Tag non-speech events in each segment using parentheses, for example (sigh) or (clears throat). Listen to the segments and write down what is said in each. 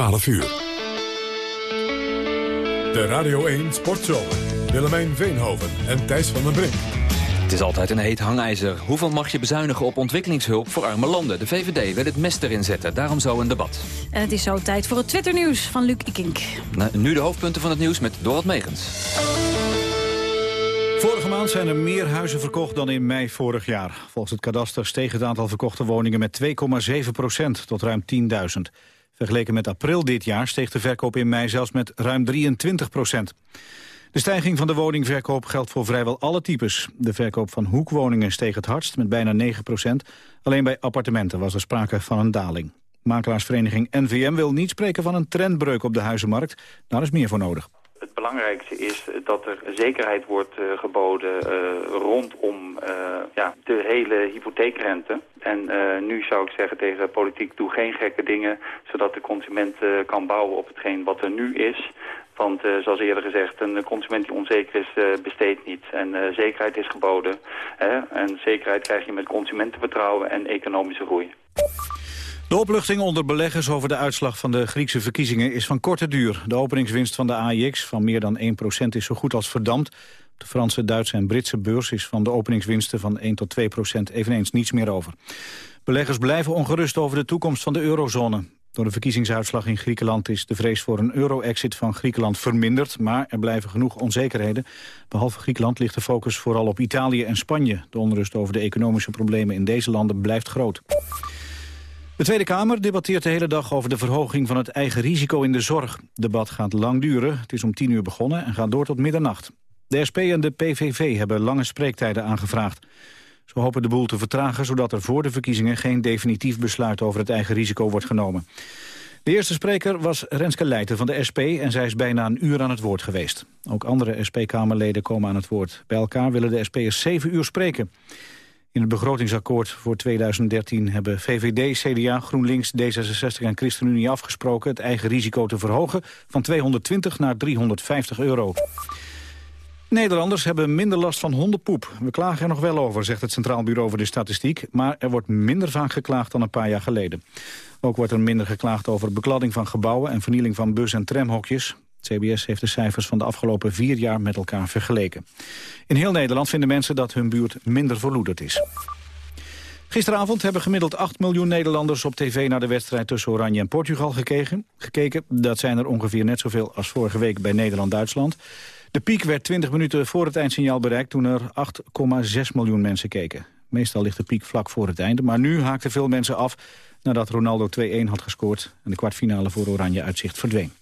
12 uur. De Radio 1 Sportzomer. Willemijn Veenhoven en Thijs van den Brink. Het is altijd een heet hangijzer. Hoeveel mag je bezuinigen op ontwikkelingshulp voor arme landen? De VVD wil het mes erin zetten, daarom zo een debat. En het is zo tijd voor het Twitternieuws van Luc Ikink. Nou, nu de hoofdpunten van het nieuws met Dorot Megens. Vorige maand zijn er meer huizen verkocht dan in mei vorig jaar. Volgens het kadaster steeg het aantal verkochte woningen met 2,7 procent tot ruim 10.000. Vergeleken met april dit jaar steeg de verkoop in mei zelfs met ruim 23 procent. De stijging van de woningverkoop geldt voor vrijwel alle types. De verkoop van hoekwoningen steeg het hardst met bijna 9 procent. Alleen bij appartementen was er sprake van een daling. Makelaarsvereniging NVM wil niet spreken van een trendbreuk op de huizenmarkt. Daar is meer voor nodig. Het belangrijkste is dat er zekerheid wordt uh, geboden uh, rondom uh, ja, de hele hypotheekrente. En nu zou ik zeggen tegen politiek, doe geen gekke dingen... zodat de consument kan bouwen op hetgeen wat er nu is. Want zoals eerder gezegd, een consument die onzeker is, besteedt niet. En zekerheid is geboden. Hè? En zekerheid krijg je met consumentenvertrouwen en economische groei. De opluchting onder beleggers over de uitslag van de Griekse verkiezingen is van korte duur. De openingswinst van de AIX van meer dan 1% is zo goed als verdampt. De Franse, Duitse en Britse beurs is van de openingswinsten van 1 tot 2 procent eveneens niets meer over. Beleggers blijven ongerust over de toekomst van de eurozone. Door de verkiezingsuitslag in Griekenland is de vrees voor een euro-exit van Griekenland verminderd, maar er blijven genoeg onzekerheden. Behalve Griekenland ligt de focus vooral op Italië en Spanje. De onrust over de economische problemen in deze landen blijft groot. De Tweede Kamer debatteert de hele dag over de verhoging van het eigen risico in de zorg. Het debat gaat lang duren. Het is om tien uur begonnen en gaat door tot middernacht. De SP en de PVV hebben lange spreektijden aangevraagd. Ze hopen de boel te vertragen, zodat er voor de verkiezingen geen definitief besluit over het eigen risico wordt genomen. De eerste spreker was Renske Leijten van de SP en zij is bijna een uur aan het woord geweest. Ook andere SP-Kamerleden komen aan het woord. Bij elkaar willen de SP'ers zeven uur spreken. In het begrotingsakkoord voor 2013 hebben VVD, CDA, GroenLinks, D66 en ChristenUnie afgesproken het eigen risico te verhogen van 220 naar 350 euro. Nederlanders hebben minder last van hondenpoep. We klagen er nog wel over, zegt het Centraal Bureau voor de Statistiek. Maar er wordt minder vaak geklaagd dan een paar jaar geleden. Ook wordt er minder geklaagd over bekladding van gebouwen... en vernieling van bus- en tramhokjes. CBS heeft de cijfers van de afgelopen vier jaar met elkaar vergeleken. In heel Nederland vinden mensen dat hun buurt minder verloederd is. Gisteravond hebben gemiddeld 8 miljoen Nederlanders op tv naar de wedstrijd tussen Oranje en Portugal gekeken. gekeken. Dat zijn er ongeveer net zoveel als vorige week bij Nederland-Duitsland. De piek werd 20 minuten voor het eindsignaal bereikt toen er 8,6 miljoen mensen keken. Meestal ligt de piek vlak voor het einde, maar nu haakten veel mensen af nadat Ronaldo 2-1 had gescoord en de kwartfinale voor Oranje uitzicht verdween.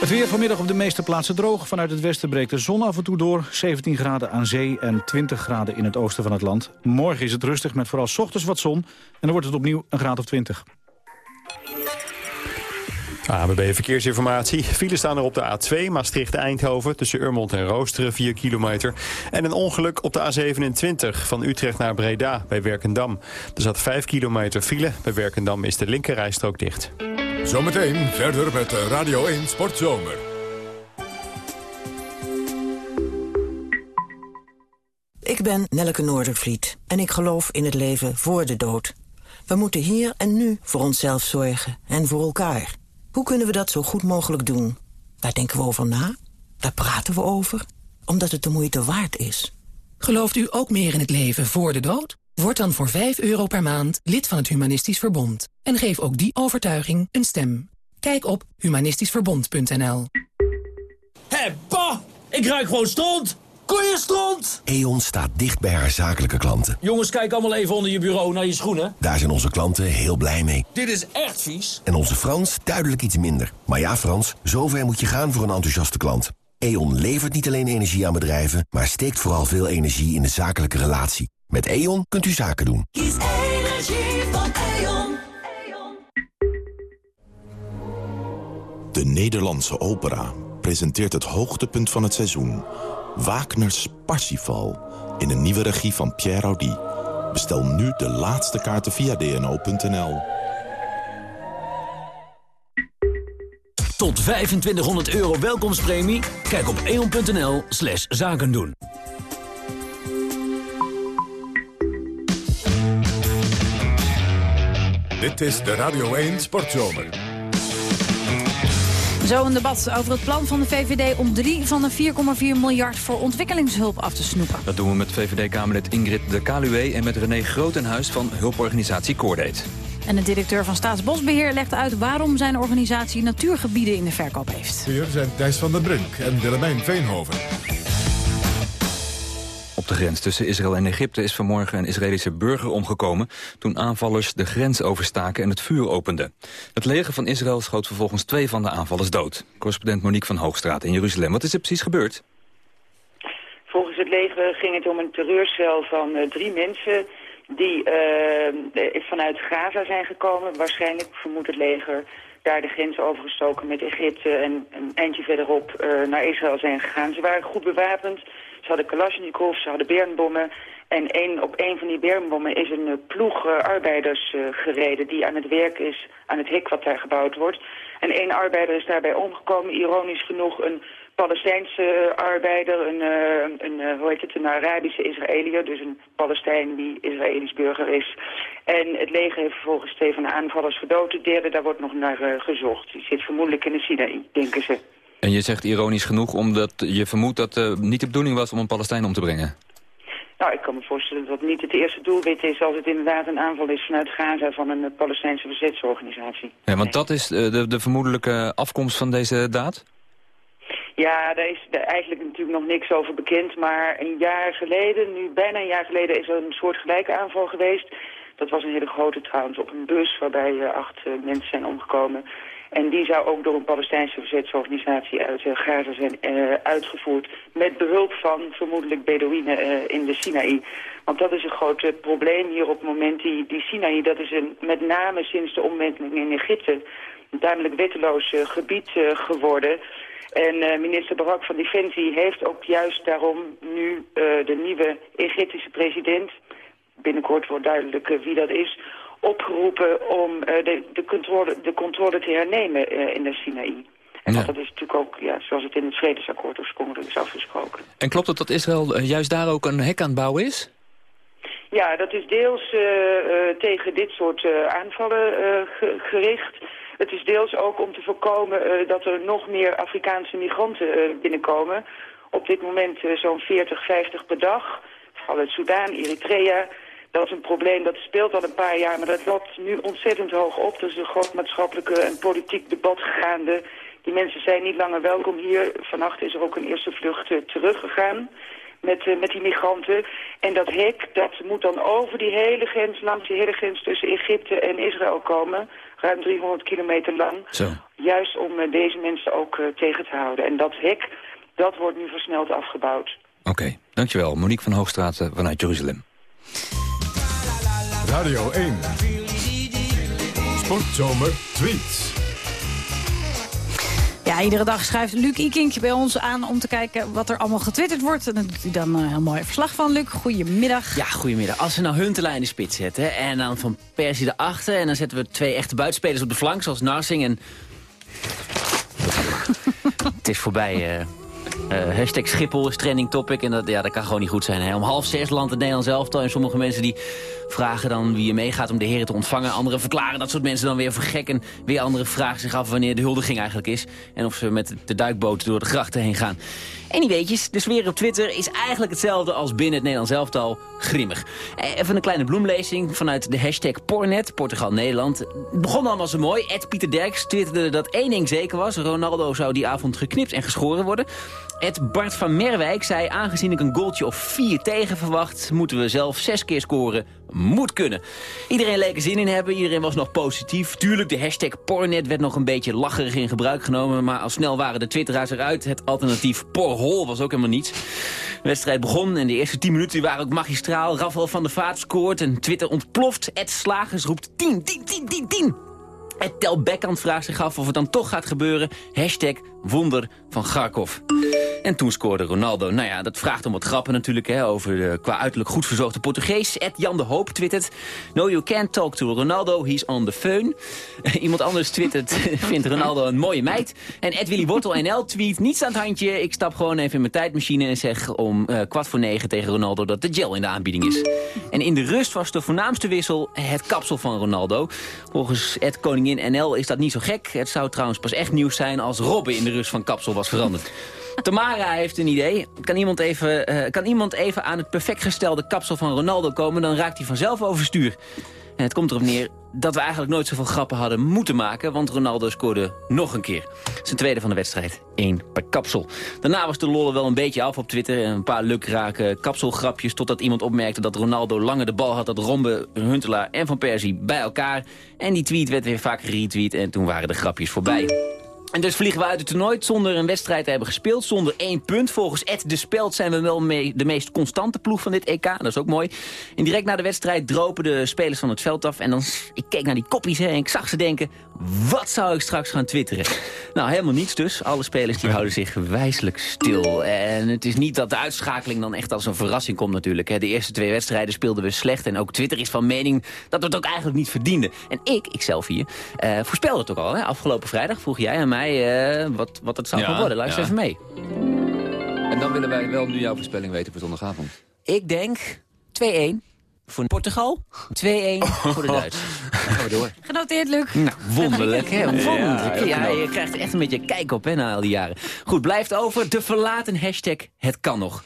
Het weer vanmiddag op de meeste plaatsen droog. Vanuit het westen breekt de zon af en toe door. 17 graden aan zee en 20 graden in het oosten van het land. Morgen is het rustig met vooral ochtends wat zon. En dan wordt het opnieuw een graad of 20. ABB Verkeersinformatie. Files staan er op de A2 Maastricht-Eindhoven... tussen Urmond en Roosteren, 4 kilometer. En een ongeluk op de A27 van Utrecht naar Breda bij Werkendam. Er zat 5 kilometer file. Bij Werkendam is de linkerrijstrook dicht. Zometeen verder met Radio 1 Sportzomer. Ik ben Nelleke Noordervliet en ik geloof in het leven voor de dood. We moeten hier en nu voor onszelf zorgen en voor elkaar. Hoe kunnen we dat zo goed mogelijk doen? Daar denken we over na, daar praten we over, omdat het de moeite waard is. Gelooft u ook meer in het leven voor de dood? Word dan voor 5 euro per maand lid van het Humanistisch Verbond. En geef ook die overtuiging een stem. Kijk op humanistischverbond.nl Hé, pa! Ik ruik gewoon stront! Koeienstront! E.ON staat dicht bij haar zakelijke klanten. Jongens, kijk allemaal even onder je bureau naar je schoenen. Daar zijn onze klanten heel blij mee. Dit is echt vies. En onze Frans duidelijk iets minder. Maar ja, Frans, zover moet je gaan voor een enthousiaste klant. E.ON levert niet alleen energie aan bedrijven... maar steekt vooral veel energie in de zakelijke relatie. Met E.ON kunt u zaken doen. Kies energie van E.ON. De Nederlandse opera presenteert het hoogtepunt van het seizoen... Wagner's Parsifal in een nieuwe regie van Pierre Audi. Bestel nu de laatste kaarten via dno.nl. Tot 2500 euro welkomstpremie? Kijk op eon.nl slash zakendoen. Dit is de Radio 1 Sportzomer. Zo een debat over het plan van de VVD om drie van de 4,4 miljard voor ontwikkelingshulp af te snoepen. Dat doen we met VVD-Kamerlid Ingrid de Kaluwe en met René Grotenhuis van hulporganisatie Coordate. En de directeur van Staatsbosbeheer legt uit waarom zijn organisatie natuurgebieden in de verkoop heeft. Hier zijn Thijs van der Brink en Willemijn Veenhoven. Op de grens tussen Israël en Egypte is vanmorgen een Israëlische burger omgekomen... toen aanvallers de grens overstaken en het vuur openden. Het leger van Israël schoot vervolgens twee van de aanvallers dood. Correspondent Monique van Hoogstraat in Jeruzalem. Wat is er precies gebeurd? Volgens het leger ging het om een terreurcel van uh, drie mensen... die uh, vanuit Gaza zijn gekomen. Waarschijnlijk vermoedt het leger daar de grens overgestoken met Egypte... en een eindje verderop uh, naar Israël zijn gegaan. Ze waren goed bewapend... Ze hadden Kalashnikovs, ze hadden bermbommen. En één, op een van die bermbommen is een uh, ploeg uh, arbeiders uh, gereden... die aan het werk is aan het hek wat daar gebouwd wordt. En één arbeider is daarbij omgekomen. Ironisch genoeg een Palestijnse arbeider, een, een hoe heet het, een Arabische Israëliër. Dus een Palestijn die Israëlisch burger is. En het leger heeft vervolgens twee van de aanvallers gedood. De derde, daar wordt nog naar gezocht. Die zit vermoedelijk in de Sinaï, denken ze. En je zegt ironisch genoeg omdat je vermoedt dat het niet de bedoeling was om een Palestijn om te brengen. Nou, ik kan me voorstellen dat het niet het eerste doelwit is als het inderdaad een aanval is vanuit Gaza van een Palestijnse verzetsorganisatie. Ja, want dat is uh, de, de vermoedelijke afkomst van deze daad? Ja, daar is eigenlijk natuurlijk nog niks over bekend, maar een jaar geleden, nu bijna een jaar geleden, is er een soort gelijke aanval geweest. Dat was een hele grote trouwens op een bus waarbij uh, acht mensen zijn omgekomen. En die zou ook door een Palestijnse verzetsorganisatie uit uh, Gaza zijn uh, uitgevoerd... met behulp van vermoedelijk Bedouinen uh, in de Sinaï. Want dat is een groot probleem hier op het moment. Die, die Sinaï, dat is een, met name sinds de omwenteling in Egypte... een tamelijk wetteloos gebied geworden... En minister Barak van Defensie heeft ook juist daarom nu de nieuwe Egyptische president... binnenkort wordt duidelijk wie dat is opgeroepen om uh, de, de, controle, de controle te hernemen uh, in de Sinaï. En ja. dat is natuurlijk ook, ja, zoals het in het vredesakkoord oorspronkelijk is afgesproken. En klopt het dat Israël uh, juist daar ook een hek aan het bouwen is? Ja, dat is deels tegen dit soort aanvallen ge gericht. Het is deels ook om te voorkomen dat er nog meer Afrikaanse migranten binnenkomen. Op dit moment zo'n 40, 50 per dag. Vooral uit Soudaan, Eritrea, dat is een probleem dat speelt al een paar jaar, maar dat loopt nu ontzettend hoog op. Er is een groot maatschappelijke en politiek debat gaande. Die mensen zijn niet langer welkom hier. Vannacht is er ook een eerste vlucht uh, teruggegaan met, uh, met die migranten. En dat hek, dat moet dan over die hele grens, langs die hele grens tussen Egypte en Israël komen. Ruim 300 kilometer lang. Zo. Juist om uh, deze mensen ook tegen te houden. En dat hek, dat wordt nu versneld afgebouwd. Oké, okay, dankjewel. Monique van Hoogstraat vanuit Jeruzalem. Radio 1. Sportzomer tweets. Ja, iedere dag schrijft Luc Ikink bij ons aan om te kijken wat er allemaal getwitterd wordt. En daar doet hij dan een heel mooi verslag van, Luc. Goedemiddag. Ja, goedemiddag. Als we nou Huntelaar in de spits zetten en dan Van Persie erachter... en dan zetten we twee echte buitenspelers op de flank, zoals Narsing en... (laughs) Het is voorbij... Uh... Uh, hashtag Schiphol is trending topic. En dat, ja, dat kan gewoon niet goed zijn. Hè? Om half zes landt het Nederlands elftal. En sommige mensen die vragen dan wie er meegaat om de heren te ontvangen. Anderen verklaren dat soort mensen dan weer voor gek. En weer anderen vragen zich af wanneer de huldiging eigenlijk is. En of ze met de duikboot door de grachten heen gaan. Anyweetjes, de sfeer op Twitter is eigenlijk hetzelfde als binnen het Nederlands elftal. Grimmig. Even een kleine bloemlezing vanuit de hashtag Pornet, Portugal-Nederland. Het begon allemaal zo mooi. Ed Pieter Derks twitterde dat één ding zeker was. Ronaldo zou die avond geknipt en geschoren worden. Ed Bart van Merwijk zei, aangezien ik een goaltje of vier tegen verwacht... moeten we zelf zes keer scoren. Moet kunnen. Iedereen leek er zin in hebben, iedereen was nog positief. Tuurlijk, de hashtag Pornet werd nog een beetje lacherig in gebruik genomen... maar al snel waren de twitteraars eruit. Het alternatief Porhol was ook helemaal niets. De wedstrijd begon en de eerste tien minuten waren ook magistraal. Rafael van der Vaart scoort en Twitter ontploft. Ed Slagers roept 10, 10, 10, 10, 10. Het Tel Beckhand vraagt zich af of het dan toch gaat gebeuren. Hashtag wonder van Garkov. En toen scoorde Ronaldo. Nou ja, dat vraagt om wat grappen natuurlijk, hè, over de qua uiterlijk goed verzorgde Portugees. Ed Jan de Hoop twittert, no you can't talk to Ronaldo, he's on the phone. (laughs) Iemand anders twittert, (laughs) vindt Ronaldo een mooie meid. En Ed Willy Wortel NL tweet, niets aan het handje, ik stap gewoon even in mijn tijdmachine en zeg om uh, kwart voor negen tegen Ronaldo dat de gel in de aanbieding is. En in de rust was de voornaamste wissel het kapsel van Ronaldo. Volgens Ed Koningin NL is dat niet zo gek. Het zou trouwens pas echt nieuws zijn als Robben in de rust van kapsel was veranderd. Tamara heeft een idee. Kan iemand, even, uh, kan iemand even aan het perfect gestelde kapsel van Ronaldo komen... dan raakt hij vanzelf overstuur. En het komt erop neer dat we eigenlijk nooit zoveel grappen hadden moeten maken... want Ronaldo scoorde nog een keer. Zijn tweede van de wedstrijd, één per kapsel. Daarna was de lollen wel een beetje af op Twitter. Een paar lukrake kapselgrapjes totdat iemand opmerkte... dat Ronaldo langer de bal had dan Rombe, Huntelaar en Van Persie bij elkaar. En die tweet werd weer vaak geretweet en toen waren de grapjes voorbij. En dus vliegen we uit het toernooi zonder een wedstrijd te hebben gespeeld. Zonder één punt. Volgens Ed de Speld zijn we wel mee, de meest constante ploeg van dit EK. Dat is ook mooi. En direct na de wedstrijd dropen de spelers van het veld af. En dan, ik keek naar die kopjes hè, en ik zag ze denken... wat zou ik straks gaan twitteren? nou, helemaal niets dus. Alle spelers die houden zich wijselijk stil. En het is niet dat de uitschakeling dan echt als een verrassing komt natuurlijk. De eerste twee wedstrijden speelden we slecht. En ook Twitter is van mening dat we het ook eigenlijk niet verdienden. En ik, ikzelf hier, uh, voorspelde het ook al. Afgelopen vrijdag vroeg jij aan mij uh, wat, wat het zou gaan worden. Luister ja. even mee. En dan willen wij wel nu jouw voorspelling weten voor zondagavond. Ik denk 2-1 voor Portugal, 2-1 (laughs) voor de Duitsers. Dan gaan we door. Genoteerd, Luc. Nou, wonderlijk, hè? Wonderlijk. Ja, je krijgt er echt een beetje kijk op, hè, na al die jaren. Goed, blijft over de verlaten hashtag Het Kan Nog.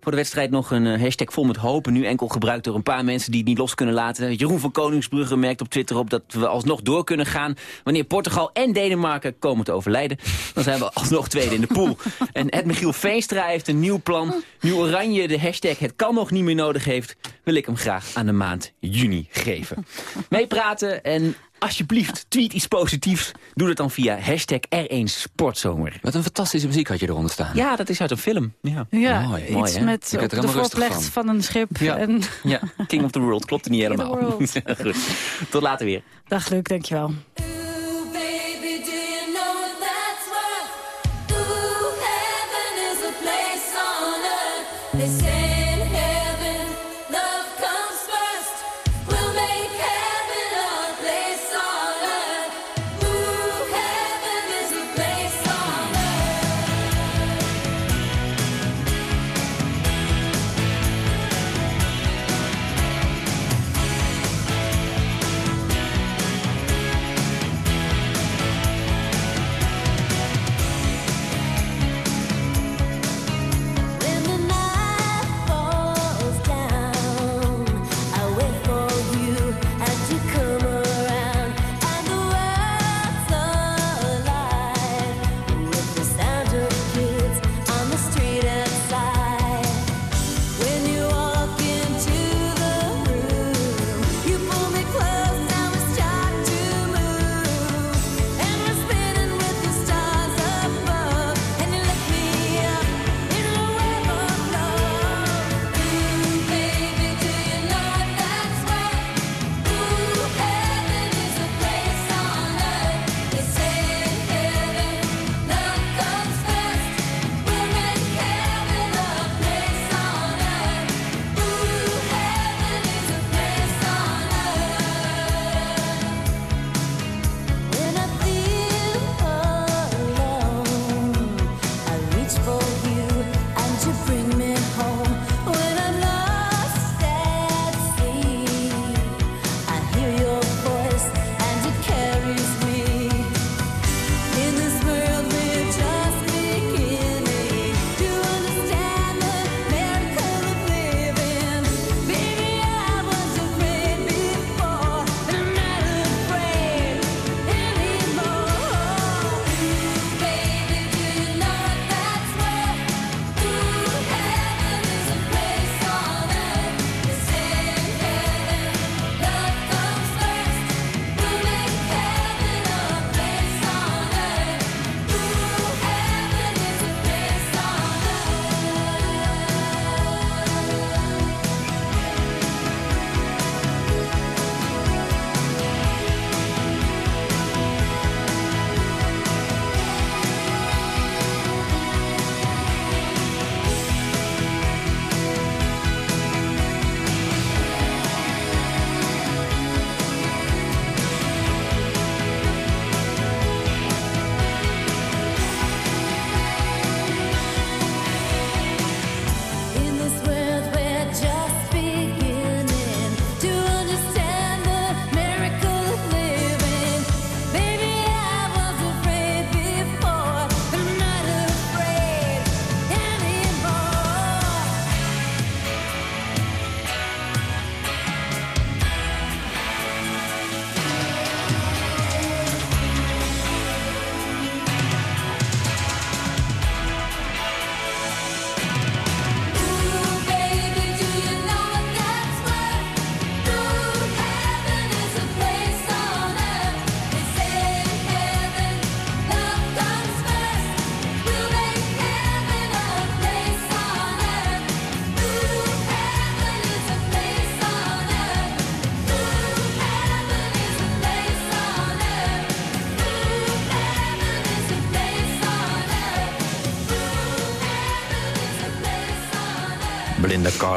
Voor de wedstrijd nog een uh, hashtag vol met hopen. Nu enkel gebruikt door een paar mensen die het niet los kunnen laten. Jeroen van Koningsbrugge merkt op Twitter op dat we alsnog door kunnen gaan. Wanneer Portugal en Denemarken komen te overlijden. Dan zijn we (laughs) alsnog tweede in de pool. en Ed Michiel Veenstra heeft een nieuw plan. Nu Oranje de hashtag het kan nog niet meer nodig heeft... wil ik hem graag aan de maand juni geven. Meepraten en alsjeblieft, tweet iets positiefs. Doe dat dan via hashtag R1 Sportzomer. Wat een fantastische muziek had je eronder staan. Ja, dat is uit een film. Ja, ja mooi, iets mooi, met op de voorplecht van. van. een schip. Ja. En... ja, King of the World, klopt niet helemaal. (laughs) Goed. Tot later weer. Dag Luc, dankjewel. They say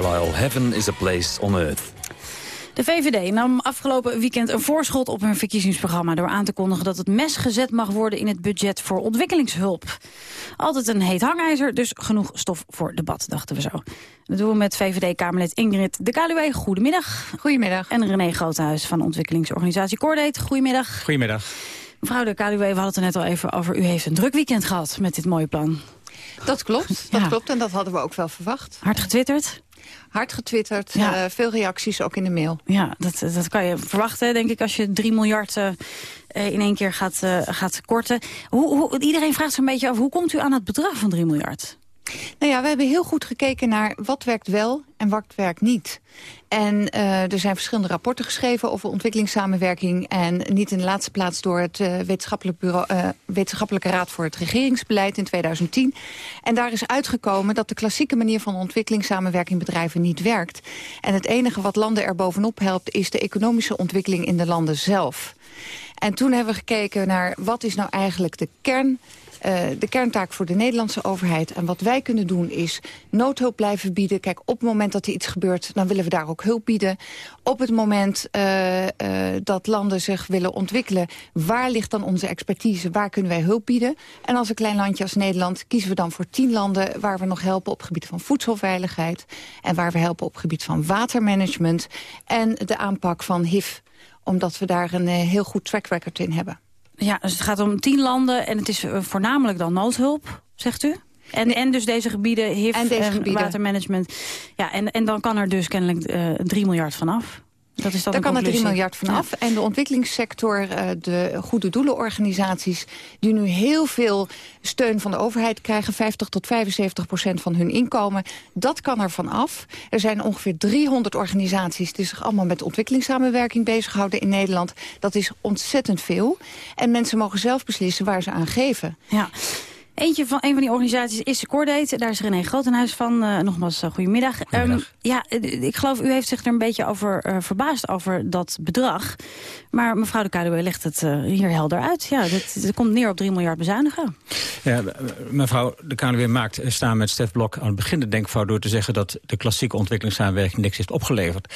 Carlisle. Heaven is a place on earth. De VVD nam afgelopen weekend een voorschot op hun verkiezingsprogramma... door aan te kondigen dat het mes gezet mag worden in het budget voor ontwikkelingshulp. Altijd een heet hangijzer, dus genoeg stof voor debat, dachten we zo. Dat doen we met VVD-Kamerlid Ingrid de Kaluwe. Goedemiddag. Goedemiddag. En René Groothuis van ontwikkelingsorganisatie Cordate. Goedemiddag. Goedemiddag. Mevrouw de Kaluwe, we hadden het er net al even over. U heeft een druk weekend gehad met dit mooie plan. Dat klopt, dat klopt en dat hadden we ook wel verwacht. Hard getwitterd? Hard getwitterd, ja. uh, veel reacties ook in de mail. Ja, dat, dat kan je verwachten, denk ik, als je 3 miljard uh, in één keer gaat, uh, gaat korten. Hoe, hoe, iedereen vraagt zo'n beetje af, hoe komt u aan het bedrag van 3 miljard? Nou ja, we hebben heel goed gekeken naar wat werkt wel en wat werkt niet. En uh, er zijn verschillende rapporten geschreven over ontwikkelingssamenwerking. En niet in de laatste plaats door het uh, wetenschappelijk bureau, uh, Wetenschappelijke Raad voor het Regeringsbeleid in 2010. En daar is uitgekomen dat de klassieke manier van ontwikkelingssamenwerking bedrijven niet werkt. En het enige wat landen er bovenop helpt is de economische ontwikkeling in de landen zelf. En toen hebben we gekeken naar wat is nou eigenlijk de kern de kerntaak voor de Nederlandse overheid. En wat wij kunnen doen is noodhulp blijven bieden. Kijk, op het moment dat er iets gebeurt, dan willen we daar ook hulp bieden. Op het moment uh, uh, dat landen zich willen ontwikkelen, waar ligt dan onze expertise? Waar kunnen wij hulp bieden? En als een klein landje als Nederland kiezen we dan voor tien landen... waar we nog helpen op het gebied van voedselveiligheid... en waar we helpen op het gebied van watermanagement... en de aanpak van HIV, omdat we daar een heel goed track record in hebben. Ja, dus het gaat om tien landen en het is voornamelijk dan noodhulp, zegt u? En, en dus deze gebieden, HIV en, deze gebieden. watermanagement. Ja, en, en dan kan er dus kennelijk uh, 3 miljard vanaf. Dat is dan Daar kan er 3 miljard vanaf. Ja. En de ontwikkelingssector, de goede doelenorganisaties... die nu heel veel steun van de overheid krijgen... 50 tot 75 procent van hun inkomen, dat kan er vanaf. Er zijn ongeveer 300 organisaties... die zich allemaal met ontwikkelingssamenwerking bezighouden in Nederland. Dat is ontzettend veel. En mensen mogen zelf beslissen waar ze aan geven. Ja. Eentje van een van die organisaties is Cordate. Daar is René Grotenhuis van. Uh, nogmaals, uh, goedemiddag. goedemiddag. Um, ja, ik geloof u heeft zich er een beetje over uh, verbaasd over dat bedrag. Maar mevrouw de Kaluwe legt het hier helder uit. Ja, het komt neer op 3 miljard bezuinigen. Ja, mevrouw de Kaluwe maakt staan met Stef Blok aan het begin de denkfout... door te zeggen dat de klassieke ontwikkelingssamenwerking niks heeft opgeleverd.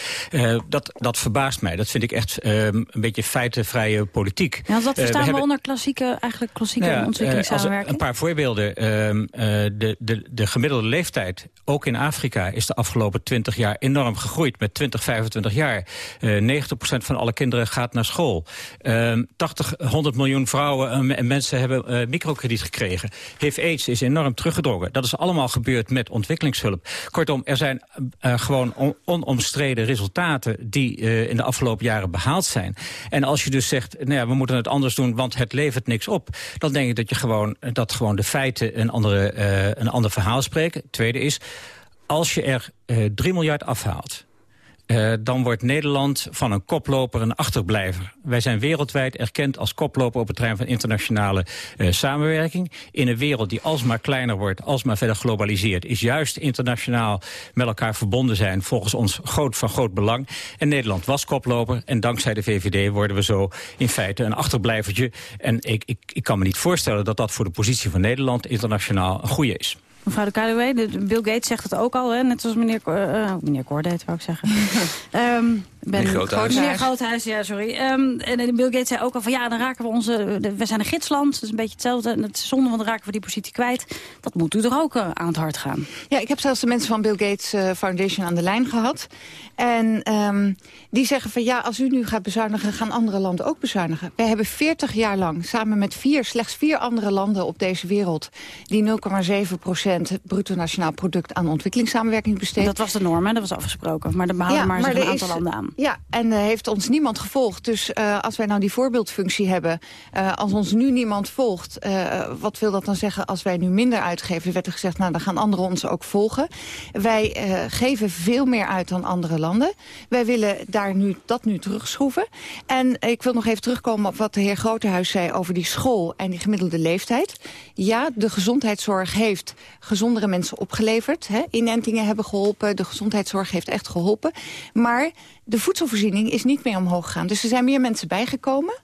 dat, dat verbaast mij. Dat vind ik echt een beetje feitenvrije politiek. Ja, wat verstaan we, hebben... onder klassieke, eigenlijk klassieke ja, ontwikkelingssamenwerking? een paar voorbeelden. Uh, de, de, de gemiddelde leeftijd, ook in Afrika... is de afgelopen 20 jaar enorm gegroeid met 20, 25 jaar. Uh, 90% van alle kinderen gaat naar school. Uh, 80, 100 miljoen vrouwen en mensen hebben uh, microkrediet gekregen. HIV-AIDS is enorm teruggedrongen. Dat is allemaal gebeurd met ontwikkelingshulp. Kortom, er zijn gewoon on onomstreden resultaten... die in de afgelopen jaren behaald zijn. En als je dus zegt, nou ja, we moeten het anders doen... want het levert niks op... dan denk ik dat je gewoon, dat gewoon de feiten een, andere, uh, een ander verhaal spreken. Tweede is, als je er uh, 3 miljard afhaalt... Uh, dan wordt Nederland van een koploper een achterblijver. Wij zijn wereldwijd erkend als koploper op het terrein van internationale uh, samenwerking. In een wereld die alsmaar kleiner wordt, alsmaar verder globaliseert... is juist internationaal met elkaar verbonden zijn volgens ons groot, van groot belang. En Nederland was koploper en dankzij de VVD worden we zo in feite een achterblijvertje. En ik, ik, ik kan me niet voorstellen dat dat voor de positie van Nederland internationaal een goede is. Mevrouw de Kaluwe, Bill Gates zegt het ook al, hè? net zoals meneer, uh, meneer wou ik zeggen. um, (laughs) ben meneer Groothuis. Meneer Groothuis, ja, sorry. Um, en Bill Gates zei ook al van ja, dan raken we onze... De, we zijn een gidsland, dat is een beetje hetzelfde. En het is zonde, want dan raken we die positie kwijt. Dat moet u toch ook uh, aan het hart gaan? Ja, ik heb zelfs de mensen van Bill Gates uh, Foundation aan de lijn gehad. En um, die zeggen van ja, als u nu gaat bezuinigen... gaan andere landen ook bezuinigen. Wij hebben 40 jaar lang samen met vier, slechts vier andere landen op deze wereld... die 0,7 procent bruto nationaal product aan ontwikkelingssamenwerking besteed. Dat was de norm, hè? dat was afgesproken. Maar daar behouden ja, maar, maar een aantal is, landen aan. Ja, en uh, heeft ons niemand gevolgd. Dus uh, als wij nou die voorbeeldfunctie hebben... Uh, als ons nu niemand volgt, wat wil dat dan zeggen als wij nu minder uitgeven? Er werd er gezegd, nou dan gaan anderen ons ook volgen. Wij geven veel meer uit dan andere landen. Wij willen daar nu, dat nu terugschroeven. En ik wil nog even terugkomen op wat de heer Grotehuis zei... over die school en die gemiddelde leeftijd. Ja, de gezondheidszorg heeft gezondere mensen opgeleverd. Hè. Inentingen hebben geholpen, de gezondheidszorg heeft echt geholpen. Maar de voedselvoorziening is niet meer omhoog gegaan. Dus er zijn meer mensen bijgekomen.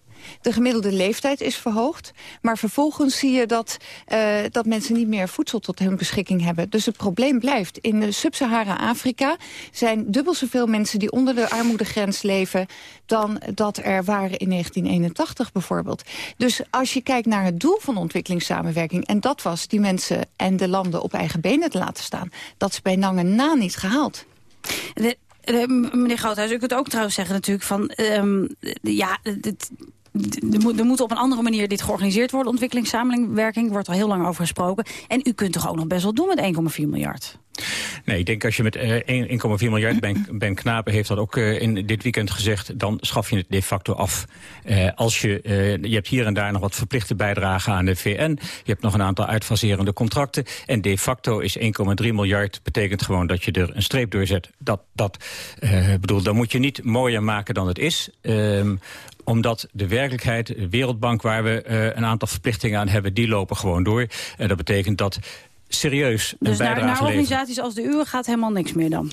De gemiddelde leeftijd is verhoogd. Maar vervolgens zie je dat, uh, dat mensen niet meer voedsel tot hun beschikking hebben. Dus het probleem blijft. In Sub-Sahara-Afrika zijn dubbel zoveel mensen die onder de armoedegrens leven... dan dat er waren in 1981 bijvoorbeeld. Dus als je kijkt naar het doel van ontwikkelingssamenwerking... en dat was die mensen en de landen op eigen benen te laten staan... dat is bij lange na niet gehaald. De, meneer Groothuis, u kunt ook trouwens zeggen natuurlijk van... Um, ja, het, er moet op een andere manier dit georganiseerd worden. Ontwikkelingssamenwerking wordt al heel lang over gesproken. En u kunt toch ook nog best wel doen met 1,4 miljard? Nee, ik denk als je met uh, 1,4 miljard, Ben, (clears throat) ben Knapen heeft dat ook uh, in dit weekend gezegd, dan schaf je het de facto af. Uh, als je, je hebt hier en daar nog wat verplichte bijdragen aan de VN, je hebt nog een aantal uitfaserende contracten en de facto is 1,3 miljard, betekent gewoon dat je er een streep doorzet. Dat, dat bedoel, dan moet je niet mooier maken dan het is. Ehm, omdat de werkelijkheid, de Wereldbank waar we uh, een aantal verplichtingen aan hebben... die lopen gewoon door. En dat betekent dat serieus dus een bijdrage naar, naar organisaties als de uwe gaat helemaal niks meer dan?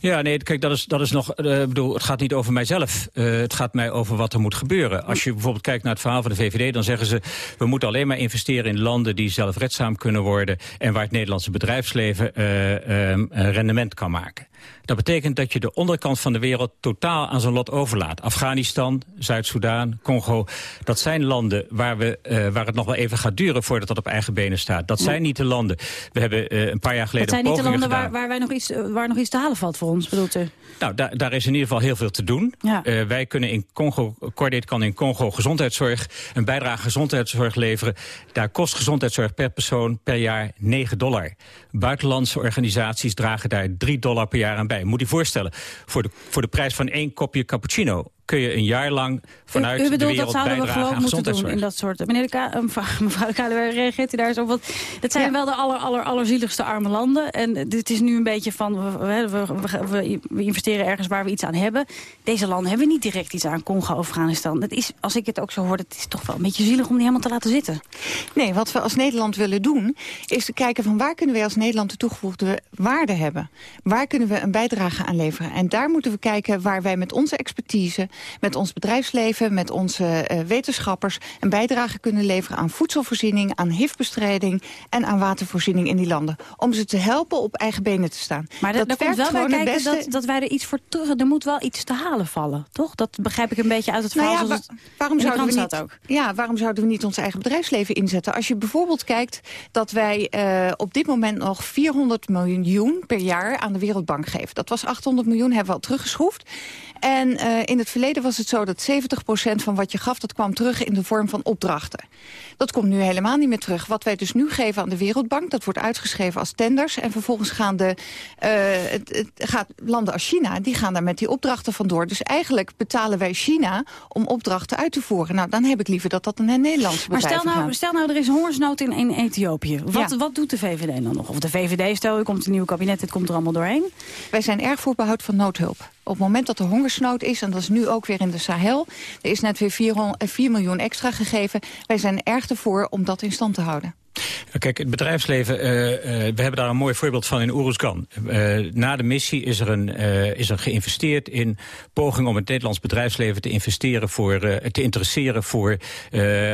Ja, nee, kijk, dat is, dat is nog... Uh, bedoel, het gaat niet over mijzelf. Uh, het gaat mij over wat er moet gebeuren. Als je bijvoorbeeld kijkt naar het verhaal van de VVD... dan zeggen ze, we moeten alleen maar investeren in landen... die zelfredzaam kunnen worden... en waar het Nederlandse bedrijfsleven uh, rendement kan maken. Dat betekent dat je de onderkant van de wereld totaal aan zijn lot overlaat. Afghanistan, Zuid-Soedan, Congo. Dat zijn landen waar, we, uh, waar het nog wel even gaat duren voordat dat op eigen benen staat. Dat zijn niet de landen. We hebben uh, een paar jaar geleden Dat zijn niet de landen waar, waar, wij nog iets, waar nog iets te halen valt voor ons, bedoelt u? Nou, daar, daar is in ieder geval heel veel te doen. Ja. Uh, wij kunnen in Congo, Cordate kan in Congo gezondheidszorg, een bijdrage gezondheidszorg leveren. Daar kost gezondheidszorg per persoon per jaar 9 dollar. Buitenlandse organisaties dragen daar 3 dollar per jaar bij. Moet je voorstellen, voor de, voor de prijs van één kopje cappuccino kun je een jaar lang vanuit u, u bedoelt, de wereld dat zouden we gewoon moeten doen in dat soort... Meneer de Ka (laughs) mevrouw de Kaluwer, reageert u daar zo op? Dat zijn ja. wel de aller, aller, allerzieligste arme landen. En dit is nu een beetje van, we, we, we, we, investeren ergens waar we iets aan hebben. Deze landen hebben niet direct iets aan, Congo, Afghanistan. Het is, als ik het ook zo hoor, het is toch wel een beetje zielig om die helemaal te laten zitten. Nee, wat we als Nederland willen doen, is te kijken van waar kunnen we als Nederland de toegevoegde waarde hebben. Waar kunnen we een bijdrage aan leveren? En daar moeten we kijken waar wij met onze expertise met ons bedrijfsleven, met onze uh, wetenschappers... een bijdrage kunnen leveren aan voedselvoorziening, aan HIV-bestrijding... en aan watervoorziening in die landen. Om ze te helpen op eigen benen te staan. Maar dat, dat komt wel bij kijken beste... dat, dat wij er iets voor terug... Er moet wel iets te halen vallen, toch? Dat begrijp ik een beetje uit het verhaal. Nou ja, wa waarom zouden we niet, ook. Ja, waarom zouden we niet ons eigen bedrijfsleven inzetten? Als je bijvoorbeeld kijkt dat wij uh, op dit moment nog 400 miljoen per jaar aan de Wereldbank geven. Dat was 800 miljoen, hebben we al teruggeschroefd. En uh, in het verleden was het zo dat 70% van wat je gaf... dat kwam terug in de vorm van opdrachten. Dat komt nu helemaal niet meer terug. Wat wij dus nu geven aan de Wereldbank, dat wordt uitgeschreven als tenders... en vervolgens gaan de, uh, het, het gaat landen als China, die gaan daar met die opdrachten vandoor. Dus eigenlijk betalen wij China om opdrachten uit te voeren. Nou, dan heb ik liever dat dat een Nederlandse bedrijf Maar stel nou, stel nou, er is hongersnood in, in Ethiopië. Wat, ja. wat doet de VVD dan nog? Of de VVD, stel, u komt een nieuw kabinet, dit komt er allemaal doorheen. Wij zijn erg voor behoud van noodhulp. Op het moment dat er hongersnood is, en dat is nu ook weer in de Sahel... er is net weer 4, 4 miljoen extra gegeven. Wij zijn erg ervoor om dat in stand te houden. Kijk, het bedrijfsleven, uh, uh, we hebben daar een mooi voorbeeld van in Oeruzgan. Uh, na de missie is er, een, is er geïnvesteerd in pogingen om het Nederlands bedrijfsleven te investeren voor, te interesseren voor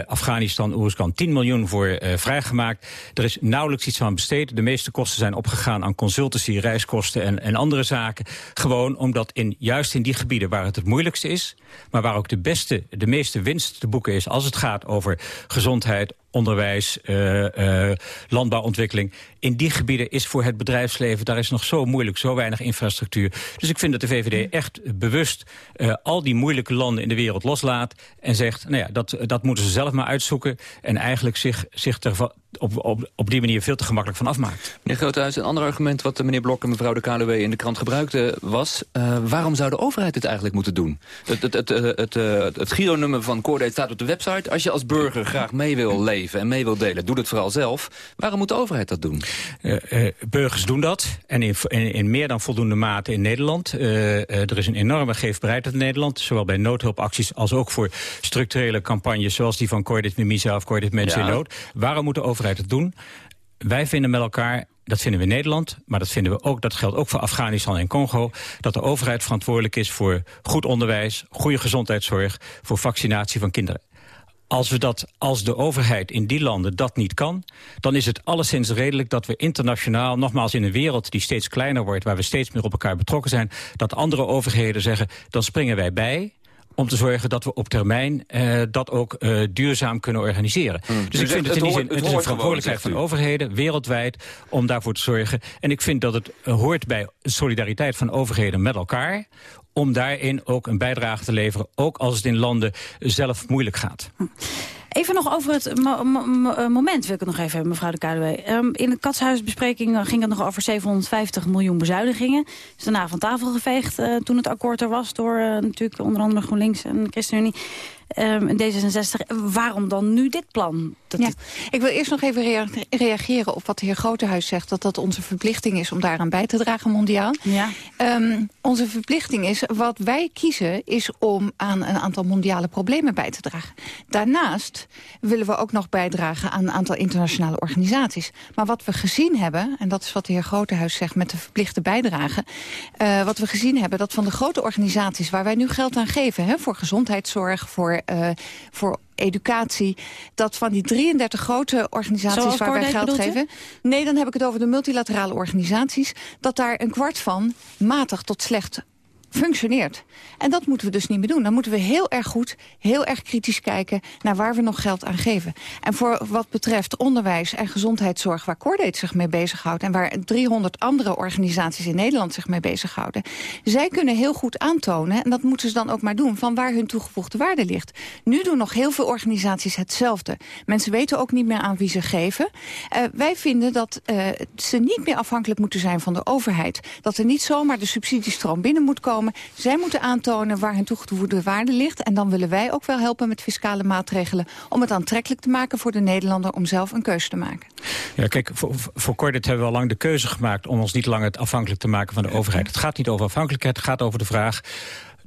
Afghanistan, Oeruzgan. 10 miljoen voor vrijgemaakt. Er is nauwelijks iets aan besteed. De meeste kosten zijn opgegaan aan consultancy, reiskosten en, en andere zaken. Gewoon omdat in, juist in die gebieden waar het het moeilijkste is, maar waar ook de beste, de meeste winst te boeken is als het gaat over gezondheid, onderwijs, uh, uh, landbouwontwikkeling. In die gebieden is voor het bedrijfsleven, daar is nog zo moeilijk, zo weinig infrastructuur. Dus ik vind dat de VVD echt bewust uh, al die moeilijke landen in de wereld loslaat. En zegt, nou ja, dat, dat moeten ze zelf maar uitzoeken. En eigenlijk zich, zich er op, op, op die manier veel te gemakkelijk van afmaakt. Meneer Groothuis, een ander argument wat de meneer Blok en mevrouw de KLW in de krant gebruikten was... Uh, waarom zou de overheid dit eigenlijk moeten doen? Het, het, het, het, het, het, het Giro-nummer van Coordate staat op de website. Als je als burger graag mee wil leven en mee wil delen, doe het vooral zelf. Waarom moet de overheid dat doen? Uh, uh, burgers doen dat en in, in, in, meer dan voldoende mate in Nederland. er is een enorme geefbereidheid in Nederland, zowel bij noodhulpacties als ook voor structurele campagnes zoals die van Coordate Mimisa of Coordate Mensen ja. in Nood. Waarom moet de overheid het doen? Wij vinden met elkaar dat vinden we in Nederland, maar dat, vinden we ook, dat geldt ook voor Afghanistan en Congo... dat de overheid verantwoordelijk is voor goed onderwijs, goede gezondheidszorg... voor vaccinatie van kinderen. Als, we dat, als de overheid in die landen dat niet kan... dan is het alleszins redelijk dat we internationaal... nogmaals in een wereld die steeds kleiner wordt... waar we steeds meer op elkaar betrokken zijn... dat andere overheden zeggen, dan springen wij bij om te zorgen dat we op termijn uh, dat ook uh, duurzaam kunnen organiseren. Mm. Dus, ik vind het, in die zin, het, het is een verantwoordelijkheid van overheden, wereldwijd, om daarvoor te zorgen. En ik vind dat het hoort bij solidariteit van overheden met elkaar om daarin ook een bijdrage te leveren, ook als het in landen zelf moeilijk gaat. Even nog over het eh, moment wil ik het nog even hebben, mevrouw de KDW. Um, in de katshuisbespreking ging het nog over 750 miljoen bezuinigingen. Is daarna van tafel geveegd uh, toen het akkoord er was... door natuurlijk onder andere GroenLinks en ChristenUnie um, D66. Waarom dan nu dit plan? Dat ja. Ik wil eerst nog even reageren op wat de heer Grotehuis zegt... dat dat onze verplichting is om daaraan bij te dragen mondiaal. Ja. Um, onze verplichting is, wat wij kiezen... is om aan een aantal mondiale problemen bij te dragen. Daarnaast willen we ook nog bijdragen aan een aantal internationale organisaties. Maar wat we gezien hebben, en dat is wat de heer Grotehuis zegt... met de verplichte bijdrage, uh, wat we gezien hebben... dat van de grote organisaties waar wij nu geld aan geven... Hè, voor gezondheidszorg, voor uh, voor educatie. Dat van die 33 grote organisaties Zoals waar wij geld geven... Nee, dan heb ik het over de multilaterale organisaties... dat daar een kwart van matig tot slecht functioneert. En dat moeten we dus niet meer doen. Dan moeten we heel erg goed, heel erg kritisch kijken... naar waar we nog geld aan geven. En voor wat betreft onderwijs en gezondheidszorg... waar Cordate zich mee bezighoudt... en waar 300 andere organisaties in Nederland zich mee bezighouden... zij kunnen heel goed aantonen, en dat moeten ze dan ook maar doen... van waar hun toegevoegde waarde ligt. Nu doen nog heel veel organisaties hetzelfde. Mensen weten ook niet meer aan wie ze geven. Uh, wij vinden dat uh, ze niet meer afhankelijk moeten zijn van de overheid. Dat er niet zomaar de subsidiestroom binnen moet komen zij moeten aantonen waar hun toegevoegde waarde ligt. En dan willen wij ook wel helpen met fiscale maatregelen... om het aantrekkelijk te maken voor de Nederlander om zelf een keuze te maken. Ja, kijk, voor, voor Cordit hebben we al lang de keuze gemaakt... om ons niet langer afhankelijk te maken van de overheid. Het gaat niet over afhankelijkheid, het gaat over de vraag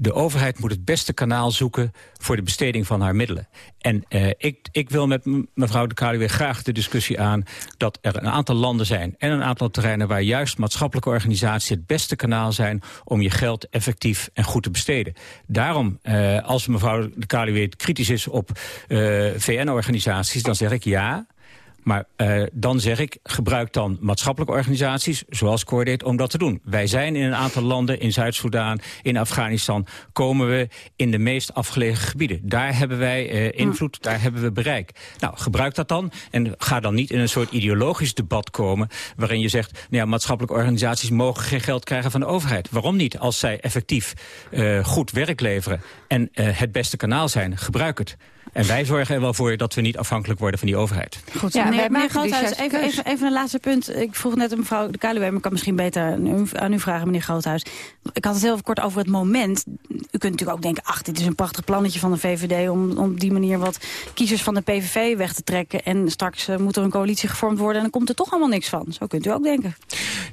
de overheid moet het beste kanaal zoeken voor de besteding van haar middelen. En uh, ik, ik wil met mevrouw de Kaluwe graag de discussie aan... dat er een aantal landen zijn en een aantal terreinen... waar juist maatschappelijke organisaties het beste kanaal zijn... om je geld effectief en goed te besteden. Daarom, uh, als mevrouw de Kaluwe kritisch is op uh, VN-organisaties... dan zeg ik ja, maar uh, dan zeg ik, gebruik dan maatschappelijke organisaties, zoals Coordate, om dat te doen. Wij zijn in een aantal landen, in Zuid-Soedan, in Afghanistan, komen we in de meest afgelegen gebieden. Daar hebben wij uh, invloed, daar hebben we bereik. Nou, gebruik dat dan en ga dan niet in een soort ideologisch debat komen, waarin je zegt, nou ja, maatschappelijke organisaties mogen geen geld krijgen van de overheid. Waarom niet? Als zij effectief uh, goed werk leveren en het beste kanaal zijn, gebruik het. En wij zorgen er wel voor dat we niet afhankelijk worden van die overheid. Goed, ja, meneer, meneer Groothuis, even, even, even, een laatste punt. Ik vroeg net aan mevrouw de Kaluwe, maar kan misschien beter aan u vragen, meneer Groothuis. Ik had het heel kort over het moment. U kunt natuurlijk ook denken, ach, dit is een prachtig plannetje van de VVD... om op die manier wat kiezers van de PVV weg te trekken. En straks uh, moet er een coalitie gevormd worden en dan komt er toch allemaal niks van. Zo kunt u ook denken.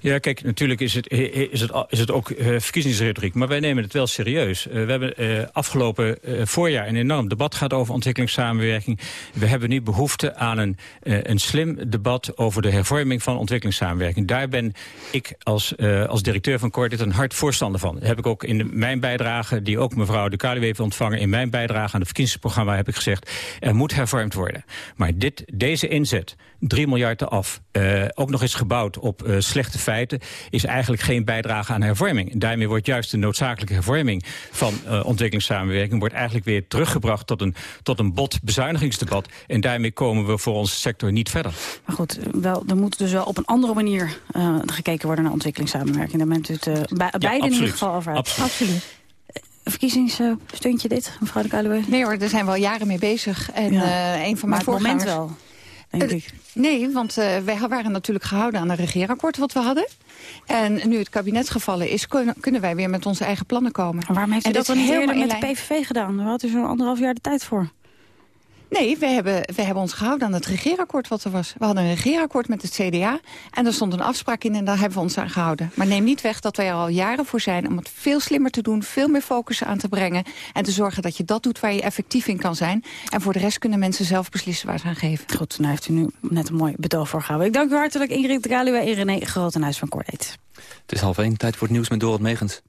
Ja, kijk, natuurlijk is het, is het, is het ook uh, verkiezingsretoriek. Maar wij nemen het wel serieus. Uh, we hebben afgelopen voorjaar een enorm debat gehad over ontwikkelingssamenwerking. We hebben nu behoefte aan een, uh, een slim debat over de hervorming van ontwikkelingssamenwerking. Daar ben ik als, uh, als directeur van Cordit een hard voorstander van. Dat heb ik ook in de, mijn bijdrage, die ook mevrouw de Kaluwe heeft ontvangen... in mijn bijdrage aan het verkiezingsprogramma heb ik gezegd... er moet hervormd worden. Maar dit, deze inzet, 3 miljard af, uh, ook nog eens gebouwd op uh, slechte feiten... is eigenlijk geen bijdrage aan hervorming. En daarmee wordt juist de noodzakelijke hervorming van uh, ontwikkelingssamenwerking... wordt eigenlijk weer teruggebracht tot een, tot een bot bezuinigingsdebat. En daarmee komen we voor onze sector niet verder. Maar goed, wel, er moet dus wel op een andere manier gekeken worden naar ontwikkelingssamenwerking. Daar bent u het bij, ja, beide in ieder geval over uit. Absoluut. absoluut verkiezingsstuntje dit, mevrouw de Kaluwe? Nee hoor, daar zijn we al jaren mee bezig. En ja. uh, een van mijn moment wel. Uh, nee, want uh, wij waren natuurlijk gehouden aan een regeerakkoord wat we hadden. En nu het kabinet gevallen is, kunnen, kunnen wij weer met onze eigen plannen komen. Maar waarom heeft u en dat dan niet eerder met de PVV gedaan? Daar had u zo'n anderhalf jaar de tijd voor. Nee, we hebben, we hebben ons gehouden aan het regeerakkoord wat er was. We hadden een regeerakkoord met het CDA en er stond een afspraak in en daar hebben we ons aan gehouden. Maar neem niet weg dat wij er al jaren voor zijn om het veel slimmer te doen, veel meer focus aan te brengen en te zorgen dat je dat doet waar je effectief in kan zijn. En voor de rest kunnen mensen zelf beslissen waar ze aan geven. Goed, nou heeft u nu net een mooi betoog voor gehouden. Ik dank u hartelijk Ingrid Galuwe en René Grotenhuis van Cordate. Het is half één, tijd voor het nieuws met Dorot Megens.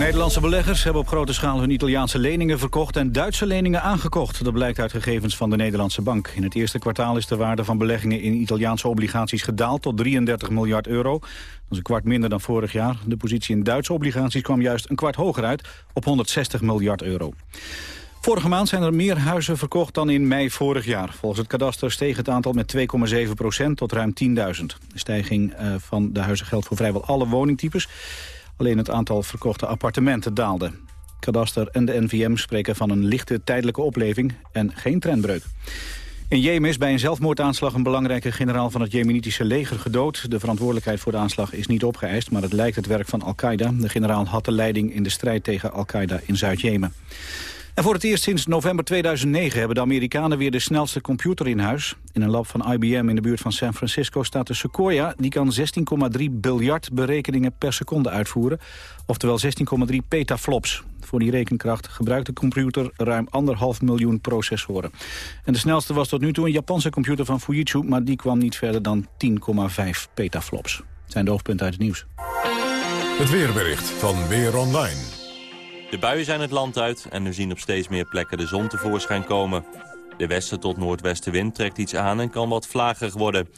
Nederlandse beleggers hebben op grote schaal hun Italiaanse leningen verkocht en Duitse leningen aangekocht. Dat blijkt uit gegevens van de Nederlandse Bank. In het eerste kwartaal is de waarde van beleggingen in Italiaanse obligaties gedaald tot 33 miljard euro. Dat is een kwart minder dan vorig jaar. De positie in Duitse obligaties kwam juist een kwart hoger uit op 160 miljard euro. Vorige maand zijn er meer huizen verkocht dan in mei vorig jaar. Volgens het kadaster steeg het aantal met 2,7 procent tot ruim 10.000. De stijging eh, van de huizen geldt voor vrijwel alle woningtypes. Alleen het aantal verkochte appartementen daalde. Kadaster en de NVM spreken van een lichte tijdelijke opleving en geen trendbreuk. In Jemen is bij een zelfmoordaanslag een belangrijke generaal van het Jemenitische leger gedood. De verantwoordelijkheid voor de aanslag is niet opgeëist, maar het lijkt het werk van Al-Qaeda. De generaal had de leiding in de strijd tegen Al-Qaeda in Zuid-Jemen. En voor het eerst sinds november 2009 hebben de Amerikanen weer de snelste computer in huis. In een lab van IBM in de buurt van San Francisco staat de Sequoia. Die kan 16,3 biljard berekeningen per seconde uitvoeren. Oftewel 16,3 petaflops. Voor die rekenkracht gebruikt de computer ruim anderhalf miljoen processoren. En de snelste was tot nu toe een Japanse computer van Fujitsu... maar die kwam niet verder dan 10,5 petaflops. Het zijn de hoofdpunten uit het nieuws. Het weerbericht van Weer Online. De buien zijn het land uit en we zien op steeds meer plekken de zon tevoorschijn komen. De westen tot noordwestenwind trekt iets aan en kan wat vlagerig worden.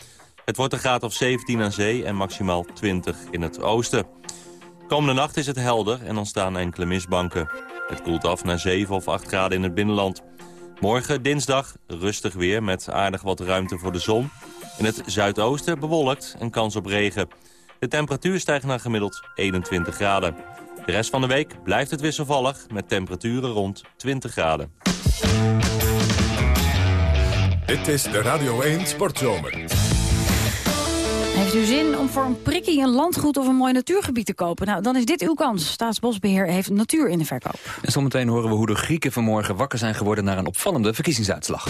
Het wordt een graad of 17 aan zee en maximaal 20 in het oosten. Komende nacht is het helder en ontstaan enkele mistbanken. Het koelt af naar 7 of 8 graden in het binnenland. Morgen, dinsdag, rustig weer met aardig wat ruimte voor de zon. In het zuidoosten bewolkt en kans op regen. De temperatuur stijgt naar gemiddeld 21 graden. De rest van de week blijft het wisselvallig met temperaturen rond 20 graden. Dit is de Radio 1 Sportzomer. Heeft u zin om voor een prikkie een landgoed of een mooi natuurgebied te kopen? Nou, dan is dit uw kans. Staatsbosbeheer heeft natuur in de verkoop. En zometeen horen we hoe de Grieken vanmorgen wakker zijn geworden... naar een opvallende verkiezingsuitslag.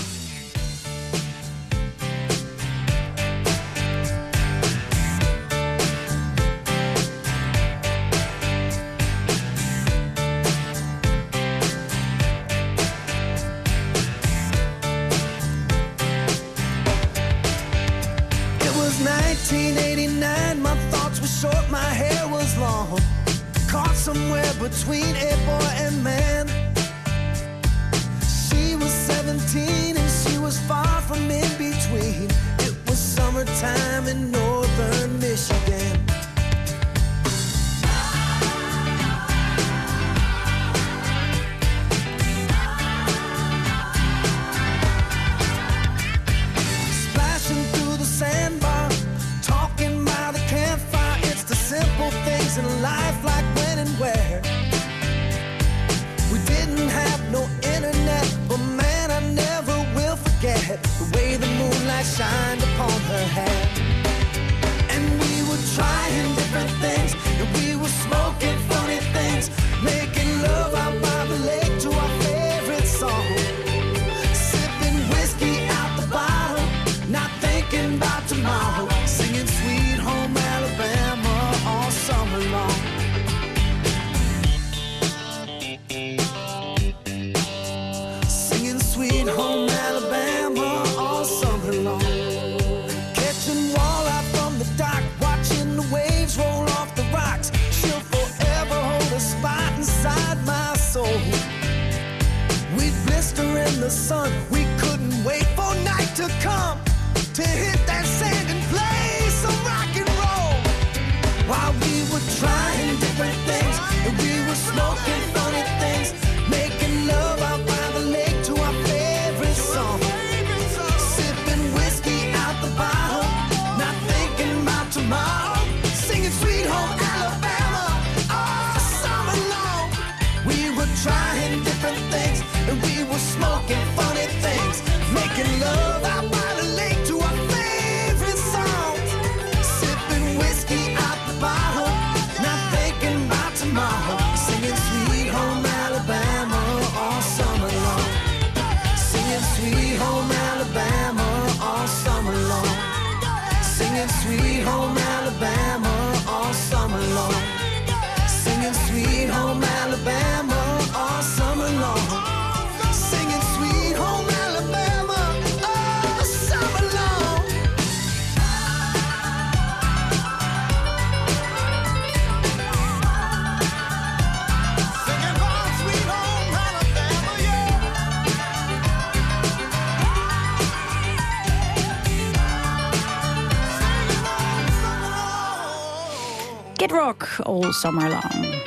Kid Rock, All Summer Long.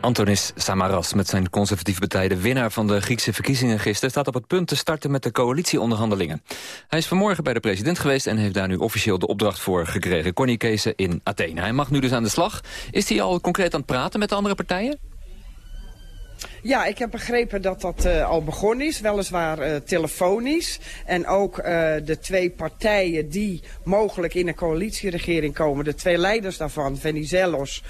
Antonis Samaras met zijn conservatieve partij... de winnaar van de Griekse verkiezingen gisteren... staat op het punt te starten met de coalitieonderhandelingen. Hij is vanmorgen bij de president geweest... en heeft daar nu officieel de opdracht voor gekregen. Kees in Athene. Hij mag nu dus aan de slag. Is hij al concreet aan het praten met de andere partijen? Ja, ik heb begrepen dat dat uh, al begonnen is, weliswaar uh, telefonisch. En ook uh, de twee partijen die mogelijk in een coalitieregering komen, de twee leiders daarvan, Venizelos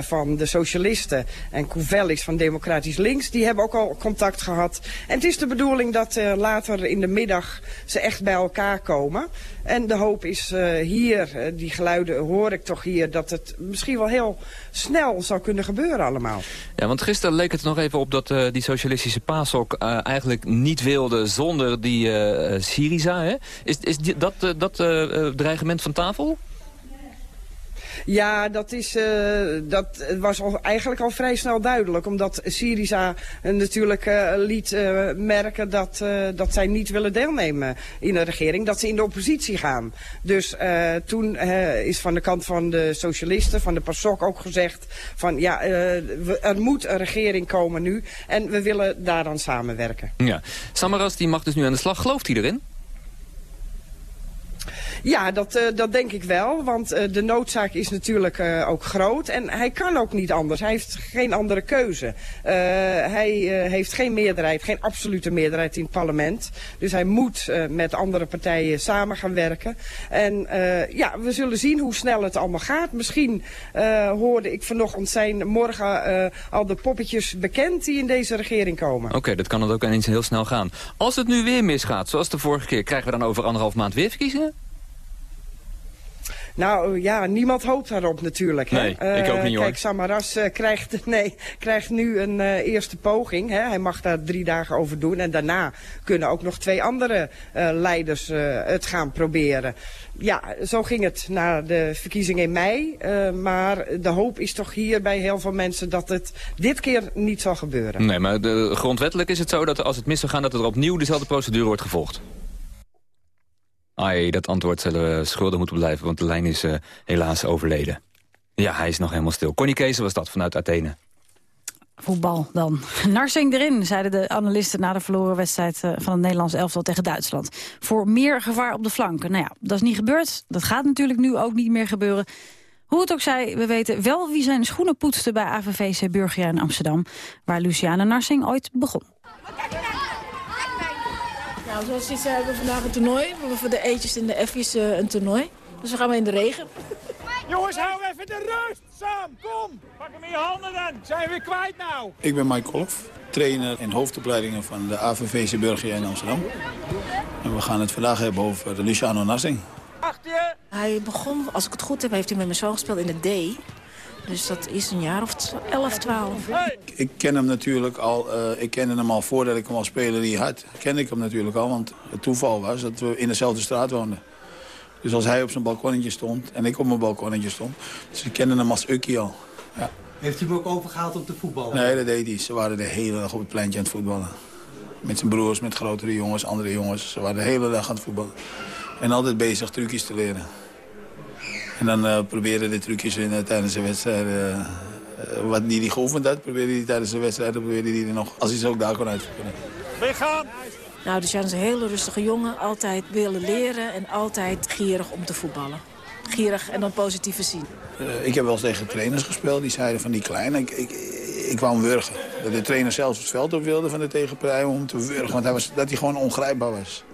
van de Socialisten en Kouvelis van Democratisch Links, die hebben ook al contact gehad. En het is de bedoeling dat later in de middag ze echt bij elkaar komen. En de hoop is hier, die geluiden hoor ik toch hier... dat het misschien wel heel snel zou kunnen gebeuren allemaal. Ja, want gisteren leek het nog even op dat uh, die socialistische PASOK... eigenlijk niet wilde zonder die Syriza. Hè? Is, is die, dat, dat dreigement van tafel? Ja, dat, is, uh, dat was al, eigenlijk al vrij snel duidelijk. Omdat Syriza natuurlijk uh, liet uh, merken dat, dat zij niet willen deelnemen in de regering. Dat ze in de oppositie gaan. Dus toen is van de kant van de socialisten, van de PASOK ook gezegd... van ja, er moet een regering komen nu. En we willen daaraan samenwerken. Ja. Samaras die mag dus nu aan de slag. Gelooft hij erin? Ja, dat, uh, dat denk ik wel. Want uh, de noodzaak is natuurlijk uh, ook groot. En hij kan ook niet anders. Hij heeft geen andere keuze. hij heeft geen meerderheid, geen absolute meerderheid in het parlement. Dus hij moet met andere partijen samen gaan werken. En ja, we zullen zien hoe snel het allemaal gaat. Misschien hoorde ik vanochtend zijn morgen al de poppetjes bekend die in deze regering komen. Oké, dat kan het ook ineens heel snel gaan. Als het nu weer misgaat, zoals de vorige keer, krijgen we dan over anderhalf maand weer verkiezingen? Nou ja, niemand hoopt daarop natuurlijk. Hè? Nee, ik ook niet hoor. Kijk, Samaras uh, krijgt, (laughs) nee, krijgt nu een uh, eerste poging. Hè? Hij mag daar drie dagen over doen. En daarna kunnen ook nog twee andere leiders het gaan proberen. Ja, zo ging het na de verkiezing in mei. maar de hoop is toch hier bij heel veel mensen dat het dit keer niet zal gebeuren. Nee, maar de, grondwettelijk is het zo dat als het mis zou gaan... dat er opnieuw dezelfde procedure wordt gevolgd. Ai, dat antwoord zullen we schuldig moeten blijven, want de lijn is uh, helaas overleden. Ja, hij is nog helemaal stil. Connie Kees was dat, vanuit Athene. Voetbal dan. (laughs) Narsing erin, zeiden de analisten na de verloren wedstrijd van het Nederlands elftal tegen Duitsland. Voor meer gevaar op de flanken. Nou ja, dat is niet gebeurd. Dat gaat natuurlijk nu ook niet meer gebeuren. Hoe het ook zij, we weten wel wie zijn schoenen poetste bij AVVC Burgia in Amsterdam. Waar Luciane Narsing ooit begon. Nou, zoals je zei, hebben we vandaag een toernooi. We hebben voor de eetjes en de F'jes uh, een toernooi. Dus we gaan we in de regen. Jongens, hou even de rust! Sam, kom! Pak hem in je handen dan! Zijn we kwijt nou? Ik ben Mike Kolf, trainer en hoofdopleidingen van de AVV Burgia in Amsterdam. En we gaan het vandaag hebben over Luciano Nassing. Hij begon, als ik het goed heb, heeft hij met mijn zoon gespeeld in de D. Dus dat is een jaar of 11, 12. Ik ken hem natuurlijk al, uh, ik kende hem al voordat ik hem als speler hier had. Ken ik hem natuurlijk al, want het toeval was dat we in dezelfde straat woonden. Dus als hij op zijn balkonnetje stond en ik op mijn balkonnetje stond. Dus ik kende hem als Ukkie al. Ja. Heeft u hem ook overgehaald om te voetballen? Nee, dat deed hij. Ze waren de hele dag op het pleintje aan het voetballen. Met zijn broers, met grotere jongens, andere jongens. Ze waren de hele dag aan het voetballen. En altijd bezig trucjes te leren. En dan uh, probeerde de trucjes in, uh, tijdens de wedstrijd. Uh, wat die hij geoefend had, probeerde hij tijdens de wedstrijd. probeerde hij er nog, als hij ze ook daar kon uitvoeren. gaan! Nou, dus Jan is een hele rustige jongen. Altijd willen leren en altijd gierig om te voetballen. Gierig en dan positieve zien. ik heb wel eens tegen trainers gespeeld. Die zeiden van die kleine, ik, ik, ik wou hem wurgen. Dat de trainer zelfs het veld op wilde van de tegenpartij om te wurgen. Want hij was, dat hij gewoon ongrijpbaar was.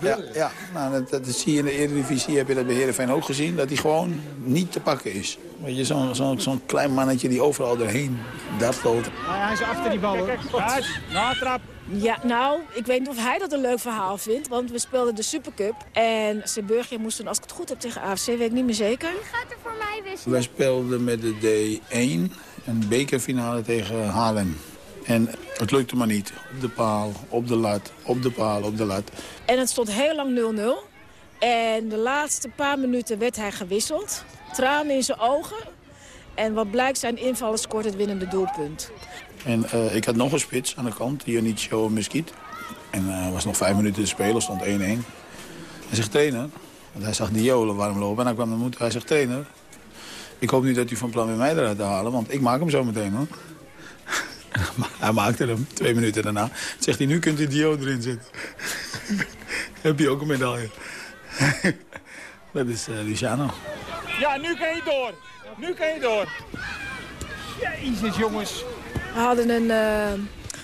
Ja, ja. Nou, dat, dat, zie je in de Eredivisie, heb je dat bij Heerenveen ook gezien, dat hij gewoon niet te pakken is. Weet je, zo'n zo, zo klein mannetje die overal doorheen dartelt. Hij is achter die bal, hoor. Natrap. Ja, nou, ik weet niet of hij dat een leuk verhaal vindt. Want we speelden de Supercup. En Zeeburgje moest toen, als ik het goed heb, tegen AFC, weet ik niet meer zeker. Wie gaat er voor mij wisselen? Wij speelden met de D1 een bekerfinale tegen Haarlem. En het lukte maar niet. Op de paal, op de lat, op de paal, op de lat. En het stond heel lang 0-0. En de laatste paar minuten werd hij gewisseld. Tranen in zijn ogen. En wat blijkt, zijn invallen scoort het winnende doelpunt. En uh, ik had nog een spits aan de kant, Janicio Muskiet. En er uh, was nog vijf minuten te spelen, stond 1-1. Hij zegt, trainer, Want hij zag die jolen warm lopen en dan kwam de moeder. Hij zegt, trainer, ik hoop niet dat u van plan bent mij eruit te halen, want ik maak hem zo meteen hoor. Maar (laughs) hij maakte hem, twee minuten daarna. Zegt hij, nu kunt u Dio erin zetten. (laughs) Heb je ook een medaille. (laughs) dat is eh, Luciano. Ja, nu kan je door. Nu kan je door. Jezus, jongens. We hadden een, eh,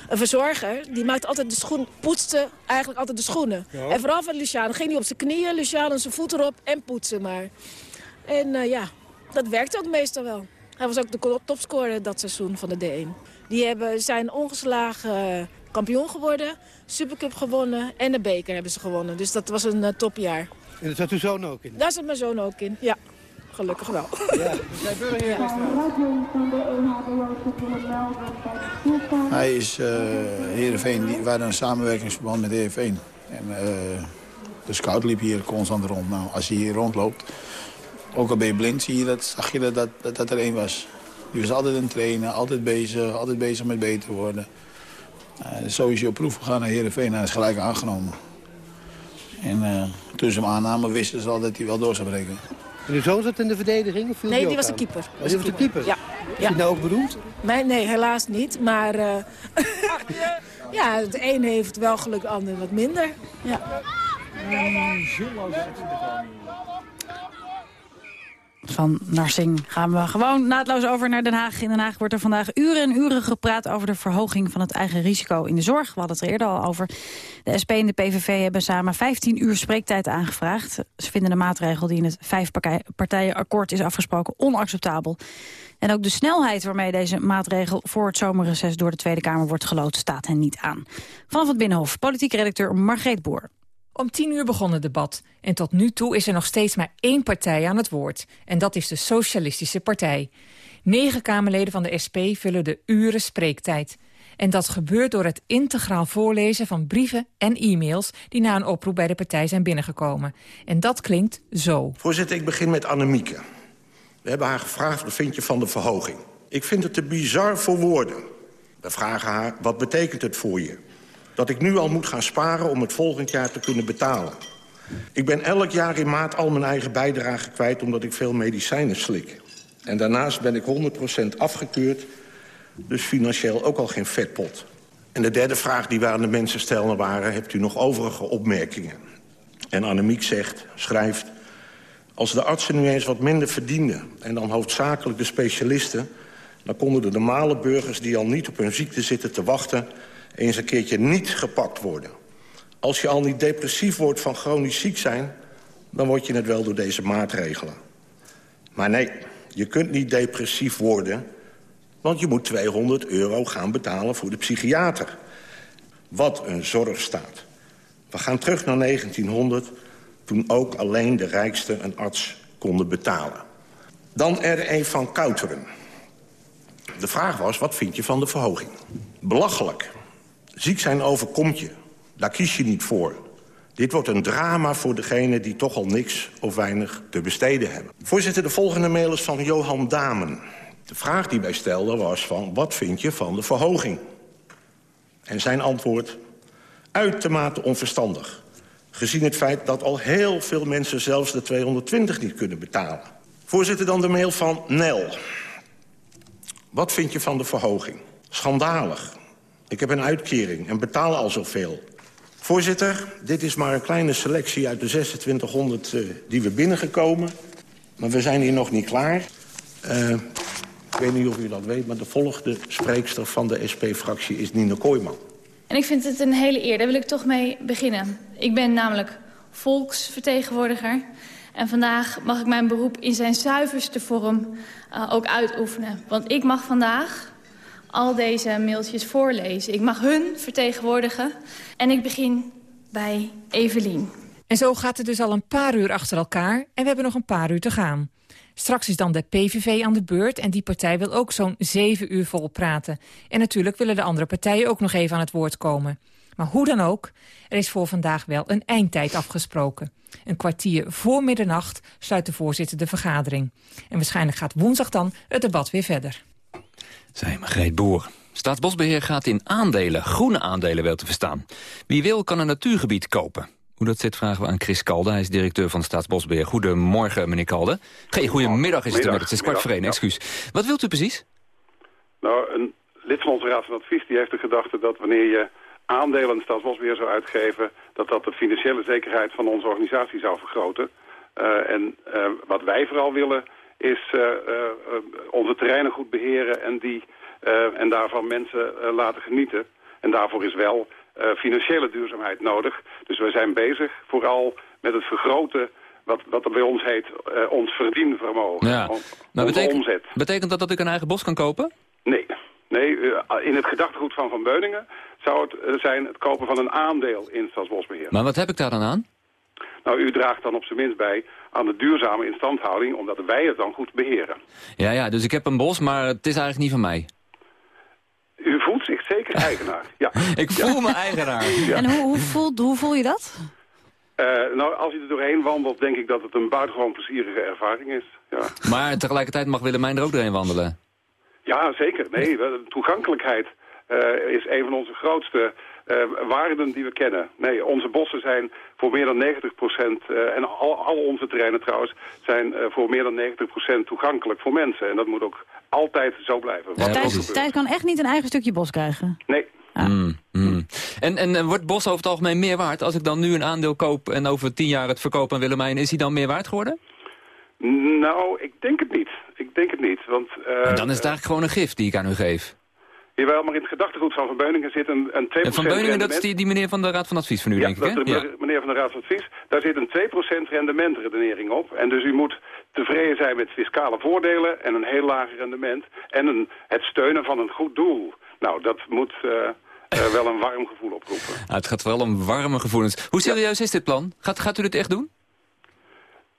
een verzorger, die maakte altijd de schoen, poetste eigenlijk altijd de schoenen. Ja. En vooral van Luciano. Ging hij op zijn knieën, Luciano zijn voet erop en poetsen maar. En eh, ja, dat werkte ook meestal wel. Hij was ook de topscorer dat seizoen van de D1. Die hebben, zijn ongeslagen kampioen geworden, Supercup gewonnen en de beker hebben ze gewonnen. Dus dat was een eh, topjaar. En dat zat uw zoon ook in? Daar zit mijn zoon ook in, ja. Gelukkig wel. Ja, Hij is uh, Heerenveen, die, wij hadden een samenwerkingsverband met Heerenveen. En uh, de scout liep hier constant rond. Nou, als hij hier rondloopt, ook al ben je blind, zie je dat, zag je dat, dat, dat er één was. Die was altijd aan het trainen, altijd bezig, altijd bezig met beter worden. Uh, zo is hij op proef gegaan naar Heerenveen en hij is gelijk aangenomen. En uh, toen ze hem aannamen, wisten ze al dat hij wel door zou breken. En uw zoon zat in de verdediging? Of viel Nee, die die ook was de keeper. Oh, die was de keeper? Ja. Is hij nou ook beroemd? Nee, nee, helaas niet. Maar eh, (laughs) ja, de een heeft wel geluk, de ander wat minder. Ja. Van Narsing gaan we gewoon naadloos over naar Den Haag. In Den Haag wordt er vandaag uren en uren gepraat over de verhoging van het eigen risico in de zorg. We hadden het er eerder al over. De SP en de PVV hebben samen 15 uur spreektijd aangevraagd. Ze vinden de maatregel die in het vijfpartijenakkoord is afgesproken onacceptabel. En ook de snelheid waarmee deze maatregel voor het zomerreces door de Tweede Kamer wordt gelood staat hen niet aan. Vanaf het Binnenhof, politiek redacteur Margreet Boer. Om tien uur begon het debat. En tot nu toe is er nog steeds maar één partij aan het woord. En dat is de Socialistische Partij. Negen Kamerleden van de SP vullen de uren spreektijd. En dat gebeurt door het integraal voorlezen van brieven en e-mails... die na een oproep bij de partij zijn binnengekomen. En dat klinkt zo. Voorzitter, ik begin met Annemieke. We hebben haar gevraagd, wat vind je van de verhoging? Ik vind het te bizar voor woorden. We vragen haar, wat betekent het voor je? Dat ik nu al moet gaan sparen om het volgend jaar te kunnen betalen. Ik ben elk jaar in maart al mijn eigen bijdrage kwijt... omdat ik veel medicijnen slik. En daarnaast ben ik 100% afgekeurd... dus financieel ook al geen vetpot. En de derde vraag die we aan de mensen stelden waren... hebt u nog overige opmerkingen? En Annemiek zegt, schrijft... als de artsen nu eens wat minder verdienden... en dan hoofdzakelijk de specialisten... dan konden de normale burgers die al niet op hun ziekte zitten te wachten... eens een keertje niet gepakt worden. Als je al niet depressief wordt van chronisch ziek zijn... dan word je het wel door deze maatregelen. Maar nee, je kunt niet depressief worden... want je moet 200 euro gaan betalen voor de psychiater. Wat een zorgstaat. We gaan terug naar 1900, toen ook alleen de rijkste een arts konden betalen. Dan R1 van Kouteren. De vraag was, wat vind je van de verhoging? Belachelijk. Ziek zijn overkomt je. Daar kies je niet voor. Dit wordt een drama voor degenen die toch al niks of weinig te besteden hebben. Voorzitter, de volgende mail is van Johan Damen. De vraag die wij stelden was van, wat vind je van de verhoging? En zijn antwoord, uitermate onverstandig. Gezien het feit dat al heel veel mensen zelfs de 220 niet kunnen betalen. Voorzitter, dan de mail van Nel. Wat vind je van de verhoging? Schandalig. Ik heb een uitkering en betaal al zoveel. Voorzitter, dit is maar een kleine selectie uit de 2600 uh, die we binnengekomen. Maar we zijn hier nog niet klaar. Uh, ik weet niet of u dat weet, maar de volgende spreekster van de SP-fractie is Nina Kooijman. En ik vind het een hele eer, daar wil ik toch mee beginnen. Ik ben namelijk volksvertegenwoordiger. En vandaag mag ik mijn beroep in zijn zuiverste vorm uh, ook uitoefenen. Want ik mag vandaag al deze mailtjes voorlezen. Ik mag hun vertegenwoordigen. En ik begin bij Evelien. En zo gaat het dus al een paar uur achter elkaar. En we hebben nog een paar uur te gaan. Straks is dan de PVV aan de beurt en die partij wil ook zo'n zeven uur vol praten. En natuurlijk willen de andere partijen ook nog even aan het woord komen. Maar hoe dan ook, er is voor vandaag wel een eindtijd afgesproken. Een kwartier voor middernacht sluit de voorzitter de vergadering. En waarschijnlijk gaat woensdag dan het debat weer verder. Zij Margreet Boer. Staatsbosbeheer gaat in aandelen, groene aandelen wel te verstaan. Wie wil kan een natuurgebied kopen. Hoe dat zit vragen we aan Chris Kalde. Hij is directeur van Staatsbosbeheer. Goedemorgen, meneer Kalde. Geen goedemiddag is het inmiddels. Het is kwart voor één, excuus. Wat wilt u precies? Nou, een lid van onze Raad van Advies die heeft de gedachte dat wanneer je aandelen aan Staatsbosbeheer zou uitgeven... dat dat de financiële zekerheid van onze organisatie zou vergroten. Uh, en uh, wat wij vooral willen is uh, onze terreinen goed beheren en, die, en daarvan mensen laten genieten. En daarvoor is wel financiële duurzaamheid nodig. Dus we zijn bezig vooral met het vergroten wat, wat er bij ons heet ons verdienvermogen. Ja. Maar betekent, omzet. betekent dat dat ik een eigen bos kan kopen? Nee. Nee, in het gedachtegoed van Van Beuningen zou het zijn het kopen van een aandeel in Staatsbosbeheer. Maar wat heb ik daar dan aan? Nou, u draagt dan op zijn minst bij aan de duurzame instandhouding... omdat wij het dan goed beheren. Ja, ja, dus ik heb een bos, maar het is eigenlijk niet van mij. U voelt zich zeker (laughs) eigenaar, ja. ik voel me eigenaar. (laughs) En hoe, hoe, voelt, hoe voel je dat? Uh, nou, als je er doorheen wandelt, denk ik dat het een buitengewoon plezierige ervaring is. Ja. Maar tegelijkertijd mag Willemijn er ook doorheen wandelen. Ja, zeker. Nee, toegankelijkheid uh, is een van onze grootste uh, waarden die we kennen. Nee, onze bossen zijn voor meer dan 90 procent, uh, en al, al, onze terreinen trouwens, zijn uh, voor meer dan 90 procent toegankelijk voor mensen. En dat moet ook altijd zo blijven. Ja, Thijs, Thijs kan echt niet een eigen stukje bos krijgen? Nee. Ah. Mm, mm. En, en wordt bos over het algemeen meer waard? Als ik dan nu een aandeel koop en over tien jaar het verkoop aan Willemijn, is hij dan meer waard geworden? Nou, ik denk het niet. Ik denk het niet, want... dan is het eigenlijk gewoon een gift die ik aan u geef. Jawel, maar in het gedachtegoed van Van Beuningen zit een, een 2% En Van Beuningen, dat is die, die meneer van de Raad van Advies van u, ja, denk ik, dat de meneer van de Raad van Advies. Daar zit een 2% rendementredenering op. En dus u moet tevreden zijn met fiscale voordelen en een heel laag rendement. En een, het steunen van een goed doel. Nou, dat moet... Uh, uh, wel een warm gevoel oproepen. Ah, het gaat wel om warme gevoelens. Hoe serieus is dit plan? Gaat, gaat u dit echt doen?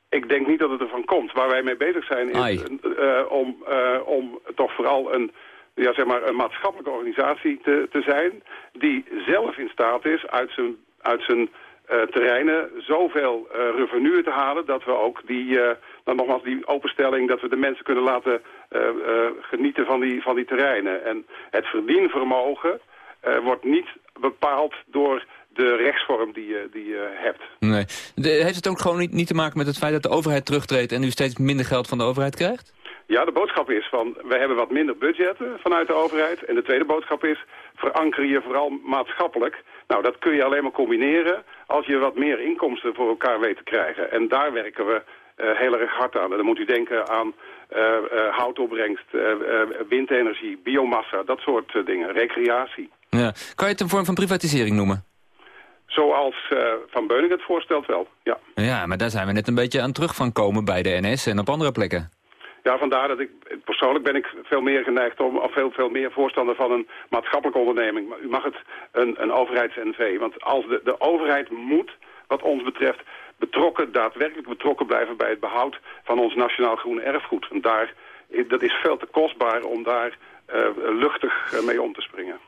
Ik denk niet dat het ervan komt. Waar wij mee bezig zijn is uh, om, om toch vooral een ja, zeg maar, een maatschappelijke organisatie te, te zijn... die zelf in staat is uit zijn, uit zijn uh, terreinen zoveel uh, revenue te halen... dat we ook die, uh, dan nogmaals die openstelling... dat we de mensen kunnen laten genieten van die, van die terreinen. En het verdienvermogen wordt niet bepaald door de rechtsvorm die je, die je hebt. Nee. Heeft het ook gewoon niet, niet te maken met het feit dat de overheid terugtreedt... en u steeds minder geld van de overheid krijgt? Ja, de boodschap is van, we hebben wat minder budgetten vanuit de overheid. En de tweede boodschap is, veranker je vooral maatschappelijk. Nou, dat kun je alleen maar combineren als je wat meer inkomsten voor elkaar weet te krijgen. En daar werken we uh, heel erg hard aan. En dan moet u denken aan uh, uh, houtopbrengst, windenergie, biomassa, dat soort dingen, recreatie. Ja. Kan je het een vorm van privatisering noemen? Zoals Van Beuning het voorstelt wel, ja. Ja, maar daar zijn we net een beetje aan terug van komen bij de NS en op andere plekken. Ja, vandaar dat ik, persoonlijk ben ik veel meer geneigd om, of veel, veel meer voorstander van een maatschappelijke onderneming. Maar u mag het een, een overheids-NV. Want als de, de overheid moet, wat ons betreft, betrokken, daadwerkelijk betrokken blijven bij het behoud van ons nationaal groene erfgoed. En daar, dat is veel te kostbaar om daar uh, luchtig mee om te springen.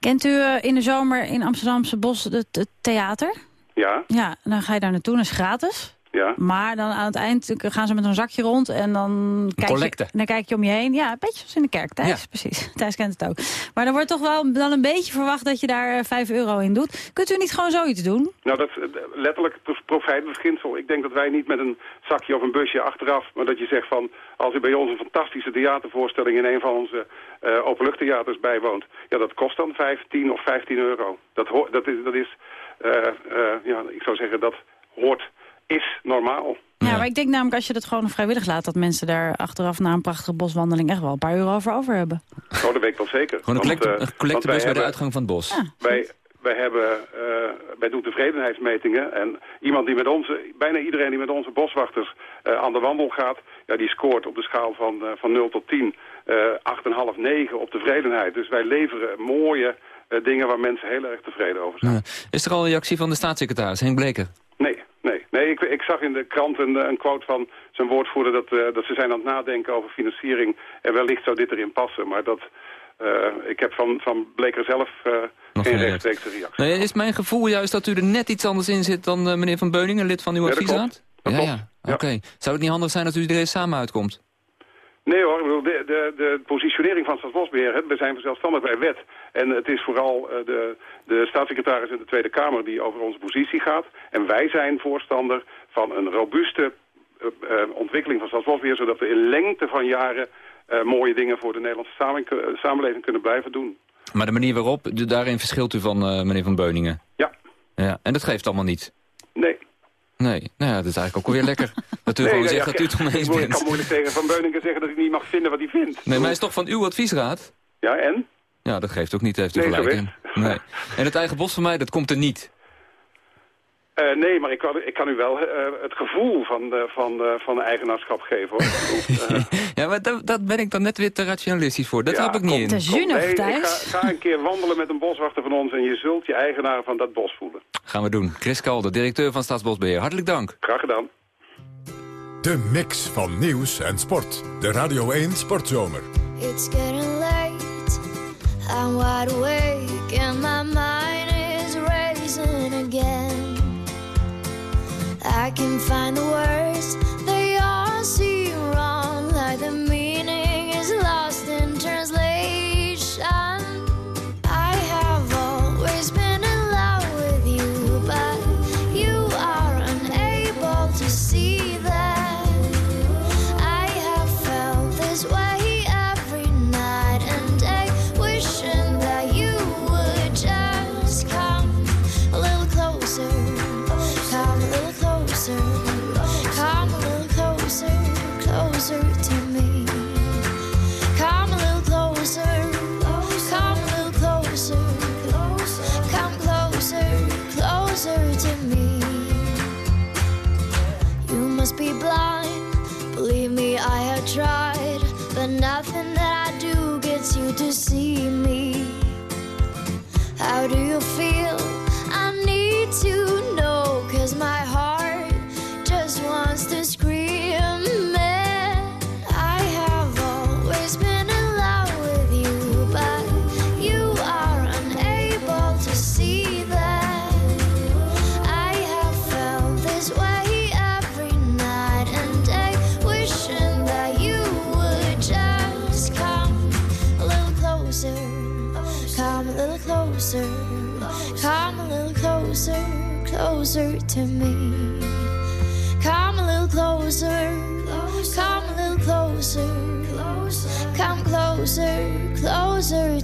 Kent u uh, in de zomer in Amsterdamse Bos het, het theater? Ja. Ja, dan ga je daar naartoe, dat is gratis. Ja. Maar dan aan het eind gaan ze met een zakje rond en dan kijk, je, dan kijk je om je heen. Ja, een beetje zoals in de kerk. Thijs, ja. precies. (laughs) Thijs kent het ook. Maar dan wordt toch wel dan een beetje verwacht dat je daar 5 euro in doet. Kunt u niet gewoon zoiets doen? Nou, dat is letterlijk profijtbeginsel. Ik denk dat wij niet met een zakje of een busje achteraf... maar dat je zegt van, als u bij ons een fantastische theatervoorstelling... in een van onze uh, openluchttheaters bijwoont... ja, dat kost dan 15 of 15 euro. Dat, dat is, dat is uh, uh, ja, ik zou zeggen, dat hoort is normaal. Ja, maar ik denk namelijk als je dat gewoon vrijwillig laat... dat mensen daar achteraf na een prachtige boswandeling echt wel een paar euro over over hebben. Oh, dat weet ik wel zeker. Gewoon een collectebus collect bij hebben, de uitgang van het bos. Ja, wij, wij, hebben, uh, wij doen tevredenheidsmetingen en iemand die met onze, bijna iedereen die met onze boswachters uh, aan de wandel gaat... Ja, die scoort op de schaal van, uh, van 0 tot 10, 8,5, 9 op tevredenheid. Dus wij leveren mooie dingen waar mensen heel erg tevreden over zijn. Ja. Is er al een reactie van de staatssecretaris, Henk Bleker? Nee, Nee, nee ik, ik zag in de krant een, een quote van zijn woordvoerder... Dat, uh, dat ze zijn aan het nadenken over financiering... en wellicht zou dit erin passen. Maar dat, uh, ik heb van, van Bleker zelf uh, geen rechtstreekse reactie. Nee, is mijn gevoel juist dat u er net iets anders in zit... dan meneer Van Beuningen, lid van uw ja, adviesraad? Ja, ja, ja. oké. Okay. Zou het niet handig zijn dat u er eens samen uitkomt? Nee hoor, ik bedoel, de, de, de positionering van Staatsbosbeheer, we zijn zelfstandig bij wet. En het is vooral uh, de, de staatssecretaris in de Tweede Kamer die over onze positie gaat. En wij zijn voorstander van een robuuste uh, ontwikkeling van Staatsbosbeheer... zodat we in lengte van jaren mooie dingen voor de Nederlandse samenleving kunnen blijven doen. Maar de manier waarop, daarin verschilt u van meneer Van Beuningen? Ja. ja. En dat geeft allemaal niet? Nee. Nee, nou ja, dat is eigenlijk ook alweer lekker. Dat u (laughs) nee, gewoon nee, zegt ja, dat u het oneens bent. Ik kan moeilijk tegen Van Beuningen zeggen dat ik niet mag vinden wat hij vindt. Nee, maar hij is toch van uw adviesraad? Ja, en? Ja, dat geeft ook niet, heeft u nee, gelijk in. Nee. En het eigen bos van mij, dat komt er niet. Uh, nee, maar ik kan, ik kan u wel uh, het gevoel van, uh, van, van eigenaarschap geven, hoor. (laughs) ja, maar dat, dat, ben ik dan net weer te rationalistisch voor. Dat ja, heb ik niet in. Te zuinig, nee, Thijs. Ga, ga, een keer wandelen met een boswachter van ons... en je zult je eigenaar van dat bos voelen. Gaan we doen. Chris Kalder, directeur van Staatsbosbeheer. Hartelijk dank. Graag gedaan. De mix van nieuws en sport. De Radio 1 Sportzomer. It's getting late. I'm wide awake and my mind is racing again. I can find the words, they all seem wrong, will feel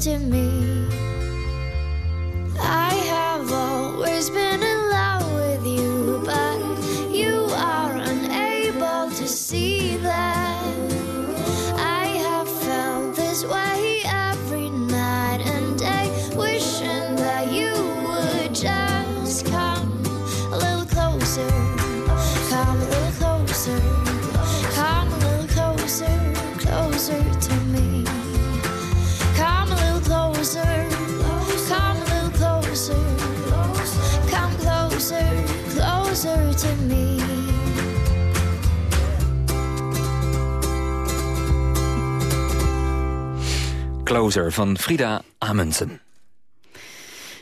to me. Closer van Frida Amundsen.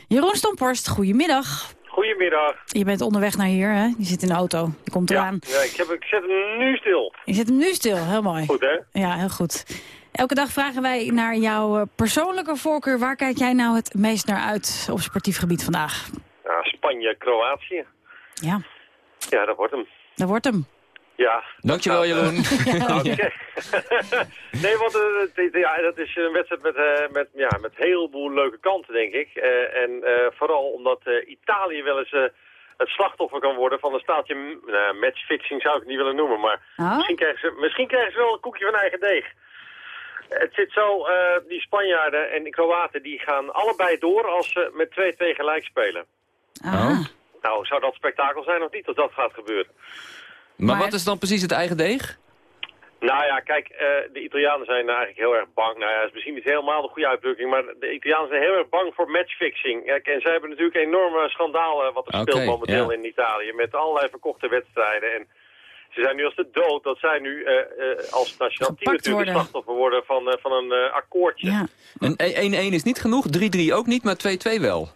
Jeroen Stomporst, goedemiddag. Goedemiddag. Je bent onderweg naar hier, hè? Je zit in de auto. Je komt eraan. Ja, ik, heb, ik zet hem nu stil. Je zet hem nu stil, heel mooi. Goed, hè? Ja, heel goed. Elke dag vragen wij naar jouw eh, persoonlijke voorkeur. Waar kijk jij nou het meest naar uit op sportief gebied vandaag? Ja, Spanje, Kroatië. Ja, Ja, dat wordt hem. dat wordt hem. Ja. Dankjewel, Jeroen. (laughs) Oké. (laughs) nee, want eh, ja, dat is een wedstrijd met, eh, met, ja, met een heleboel leuke kanten, denk ik. Eh, en eh, vooral omdat eh, Italië wel eens eh, het slachtoffer kan worden van een staaltje nou, matchfixing, zou ik het niet willen noemen. Maar Ah. misschien, krijgen ze, misschien krijgen ze wel een koekje van eigen deeg. Het zit zo, eh, die Spanjaarden en de Kroaten die gaan allebei door als ze met 2-2 gelijk spelen. Oh. Nou, zou dat spektakel zijn of niet als dat gaat gebeuren? Maar, wat is dan precies het eigen deeg? Nou ja, kijk, eh, de Italianen zijn eigenlijk heel erg bang. Nou ja, dat is misschien niet helemaal de goede uitdrukking, maar de Italianen zijn heel erg bang voor matchfixing. Kijk, en zij hebben natuurlijk enorme schandalen wat er speelt momenteel ja. in Italië, met allerlei verkochte wedstrijden. En ze zijn nu als de dood dat zij nu eh, eh, als nationaal team natuurlijk worden. slachtoffer worden van, eh, van een eh, akkoordje. Een 1-1 is niet genoeg, 3-3 ook niet, maar 2-2 wel.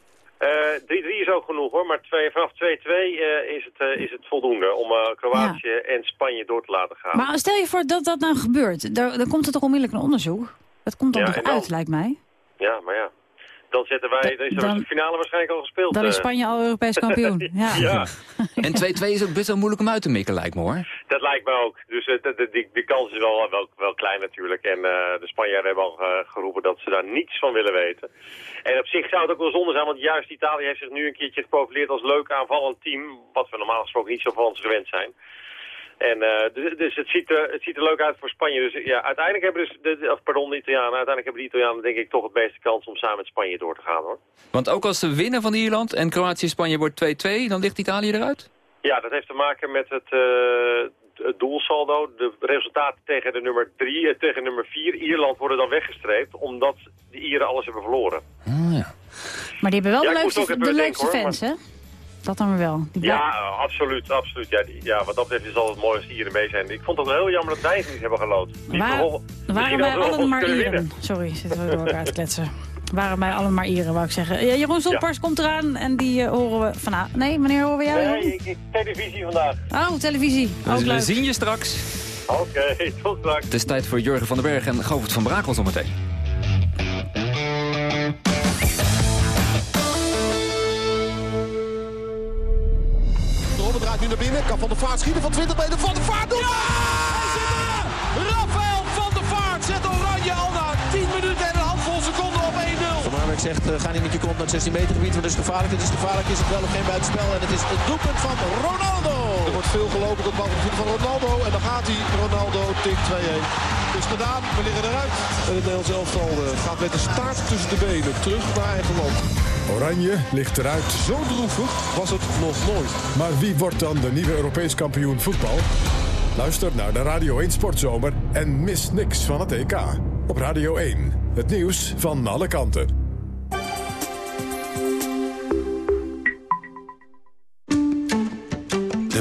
Eh, 3-3 is ook genoeg hoor, maar twee, vanaf 2-2 eh, is, het, eh, is het voldoende om eh, Kroatië en Spanje door te laten gaan. Maar stel je voor dat dat nou gebeurt. Dan, dan komt er toch onmiddellijk een onderzoek? Dat komt dan Ja, toch dan? uit, lijkt mij? Ja, maar ja. Dan, zetten wij, dan is Dan- de finale waarschijnlijk al gespeeld. Dan is eh. Spanje al Europees (laughs) kampioen. Ja. ja. (laughs) En 2-2 is ook best wel moeilijk om uit te mikken, lijkt me hoor. Dat lijkt me ook. Dus eh, de, de, die, die kans is wel, wel, wel klein natuurlijk. En eh, de Spanjaarden hebben al geroepen dat ze daar niets van willen weten. En op zich zou het ook wel zonde zijn, want juist Italië heeft zich nu een keertje geprofileerd als leuk aanvallend team. Wat we normaal gesproken niet zo van ons gewend zijn. En eh, dus, dus het, ziet er, het ziet er leuk uit voor Spanje. Dus ja, uiteindelijk hebben dus de, of, pardon, de Italianen, uiteindelijk hebben de Italianen denk ik toch het meeste kans om samen met Spanje door te gaan hoor. Want ook als ze winnen van Ierland en Kroatië-Spanje wordt 2-2, dan ligt Italië eruit? Ja, dat heeft te maken met het, eh, het doelsaldo. De resultaten tegen de nummer 3 tegen nummer 4 Ierland worden dan weggestreept, omdat de Ieren alles hebben verloren. Maar die hebben wel Ja, de leukste, de denken, leukste hoor, fans, hè? Dat dan wel. Die Ja, absoluut, absoluut. Ja, die, ja, wat dat betreft is het altijd mooi als de Ieren mee zijn. Ik vond het wel heel jammer dat wij ze niet hebben gelood. Waar- waren wij we allen nog maar Ieren. winnen. Sorry, zitten we door elkaar te kletsen. Waren wij allen maar Ieren, wou ik zeggen. Ja, Jeroen Stoppers komt eraan en die eh, horen we vanavond. Nee, wanneer horen we jou? Nee, ik, ik, televisie vandaag. Oh, televisie. Ook Dus we leuk. zien je straks. Oké, (laughs) tot straks. Het is tijd voor Jurgen van den Berg en Govert van Brakel zometeen. Nu naar binnen. Kan Van der Vaart schieten van 20 meter. Van der Vaart doet ja! 1-0. Van Marwijk zegt, eh, ga niet met je kont naar het 16 meter gebied, want het is gevaarlijk. Het is gevaarlijk, is het wel of geen buitenspel. En het is het doelpunt van Ronaldo. Er wordt veel gelopen tot bal van van Ronaldo. En dan gaat hij. Ronaldo tikt 2-1. Het is gedaan. We liggen eruit. En het Nederlands elftal eh, gaat met de staart tussen de benen terug naar eigen land. Oranje ligt eruit. Zo droevig was het nog nooit. Maar wie wordt dan de nieuwe Europees kampioen voetbal? Luister naar de Radio 1 Sportzomer en mis niks van het EK. Op Radio 1, het nieuws van alle kanten.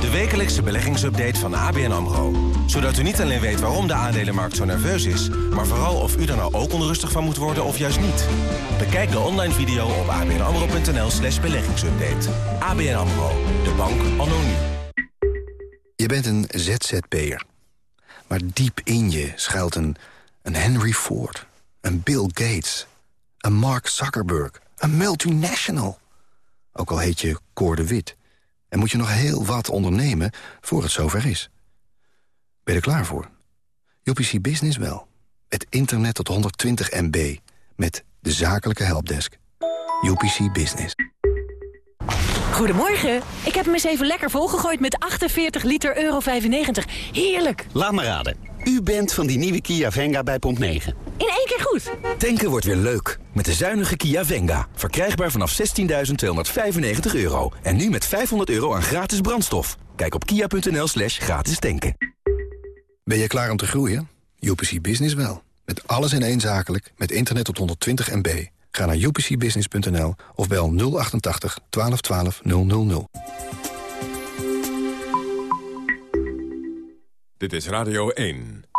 De wekelijkse beleggingsupdate van ABN AMRO. Zodat u niet alleen weet waarom de aandelenmarkt zo nerveus is... maar vooral of u er nou ook onrustig van moet worden of juist niet. Bekijk de online video op abnamro.nl slash beleggingsupdate. ABN AMRO, de bank anno. Je bent een ZZP'er. Maar diep in je schuilt een, een Henry Ford, een Bill Gates... een Mark Zuckerberg, een multinational. Ook al heet je Cor de Wit... En moet je nog heel wat ondernemen voor het zover is. Ben je er klaar voor? UPC Business wel. Met internet tot 120 MB. Met de zakelijke helpdesk. UPC Business. Goedemorgen. Ik heb hem eens even lekker volgegooid met 48 liter euro 95. Heerlijk. Laat me raden. U bent van die nieuwe Kia Venga bij Pomp 9. In één keer goed. Tanken wordt weer leuk. Met de zuinige Kia Venga. Verkrijgbaar vanaf 16.295 euro. En nu met 500 euro aan gratis brandstof. Kijk op kia.nl slash gratis tanken. Ben je klaar om te groeien? UPC Business wel. Met alles in één zakelijk, met internet tot 120 MB. Ga naar upcbusiness.nl of bel 088 1212 000. Dit is Radio 1.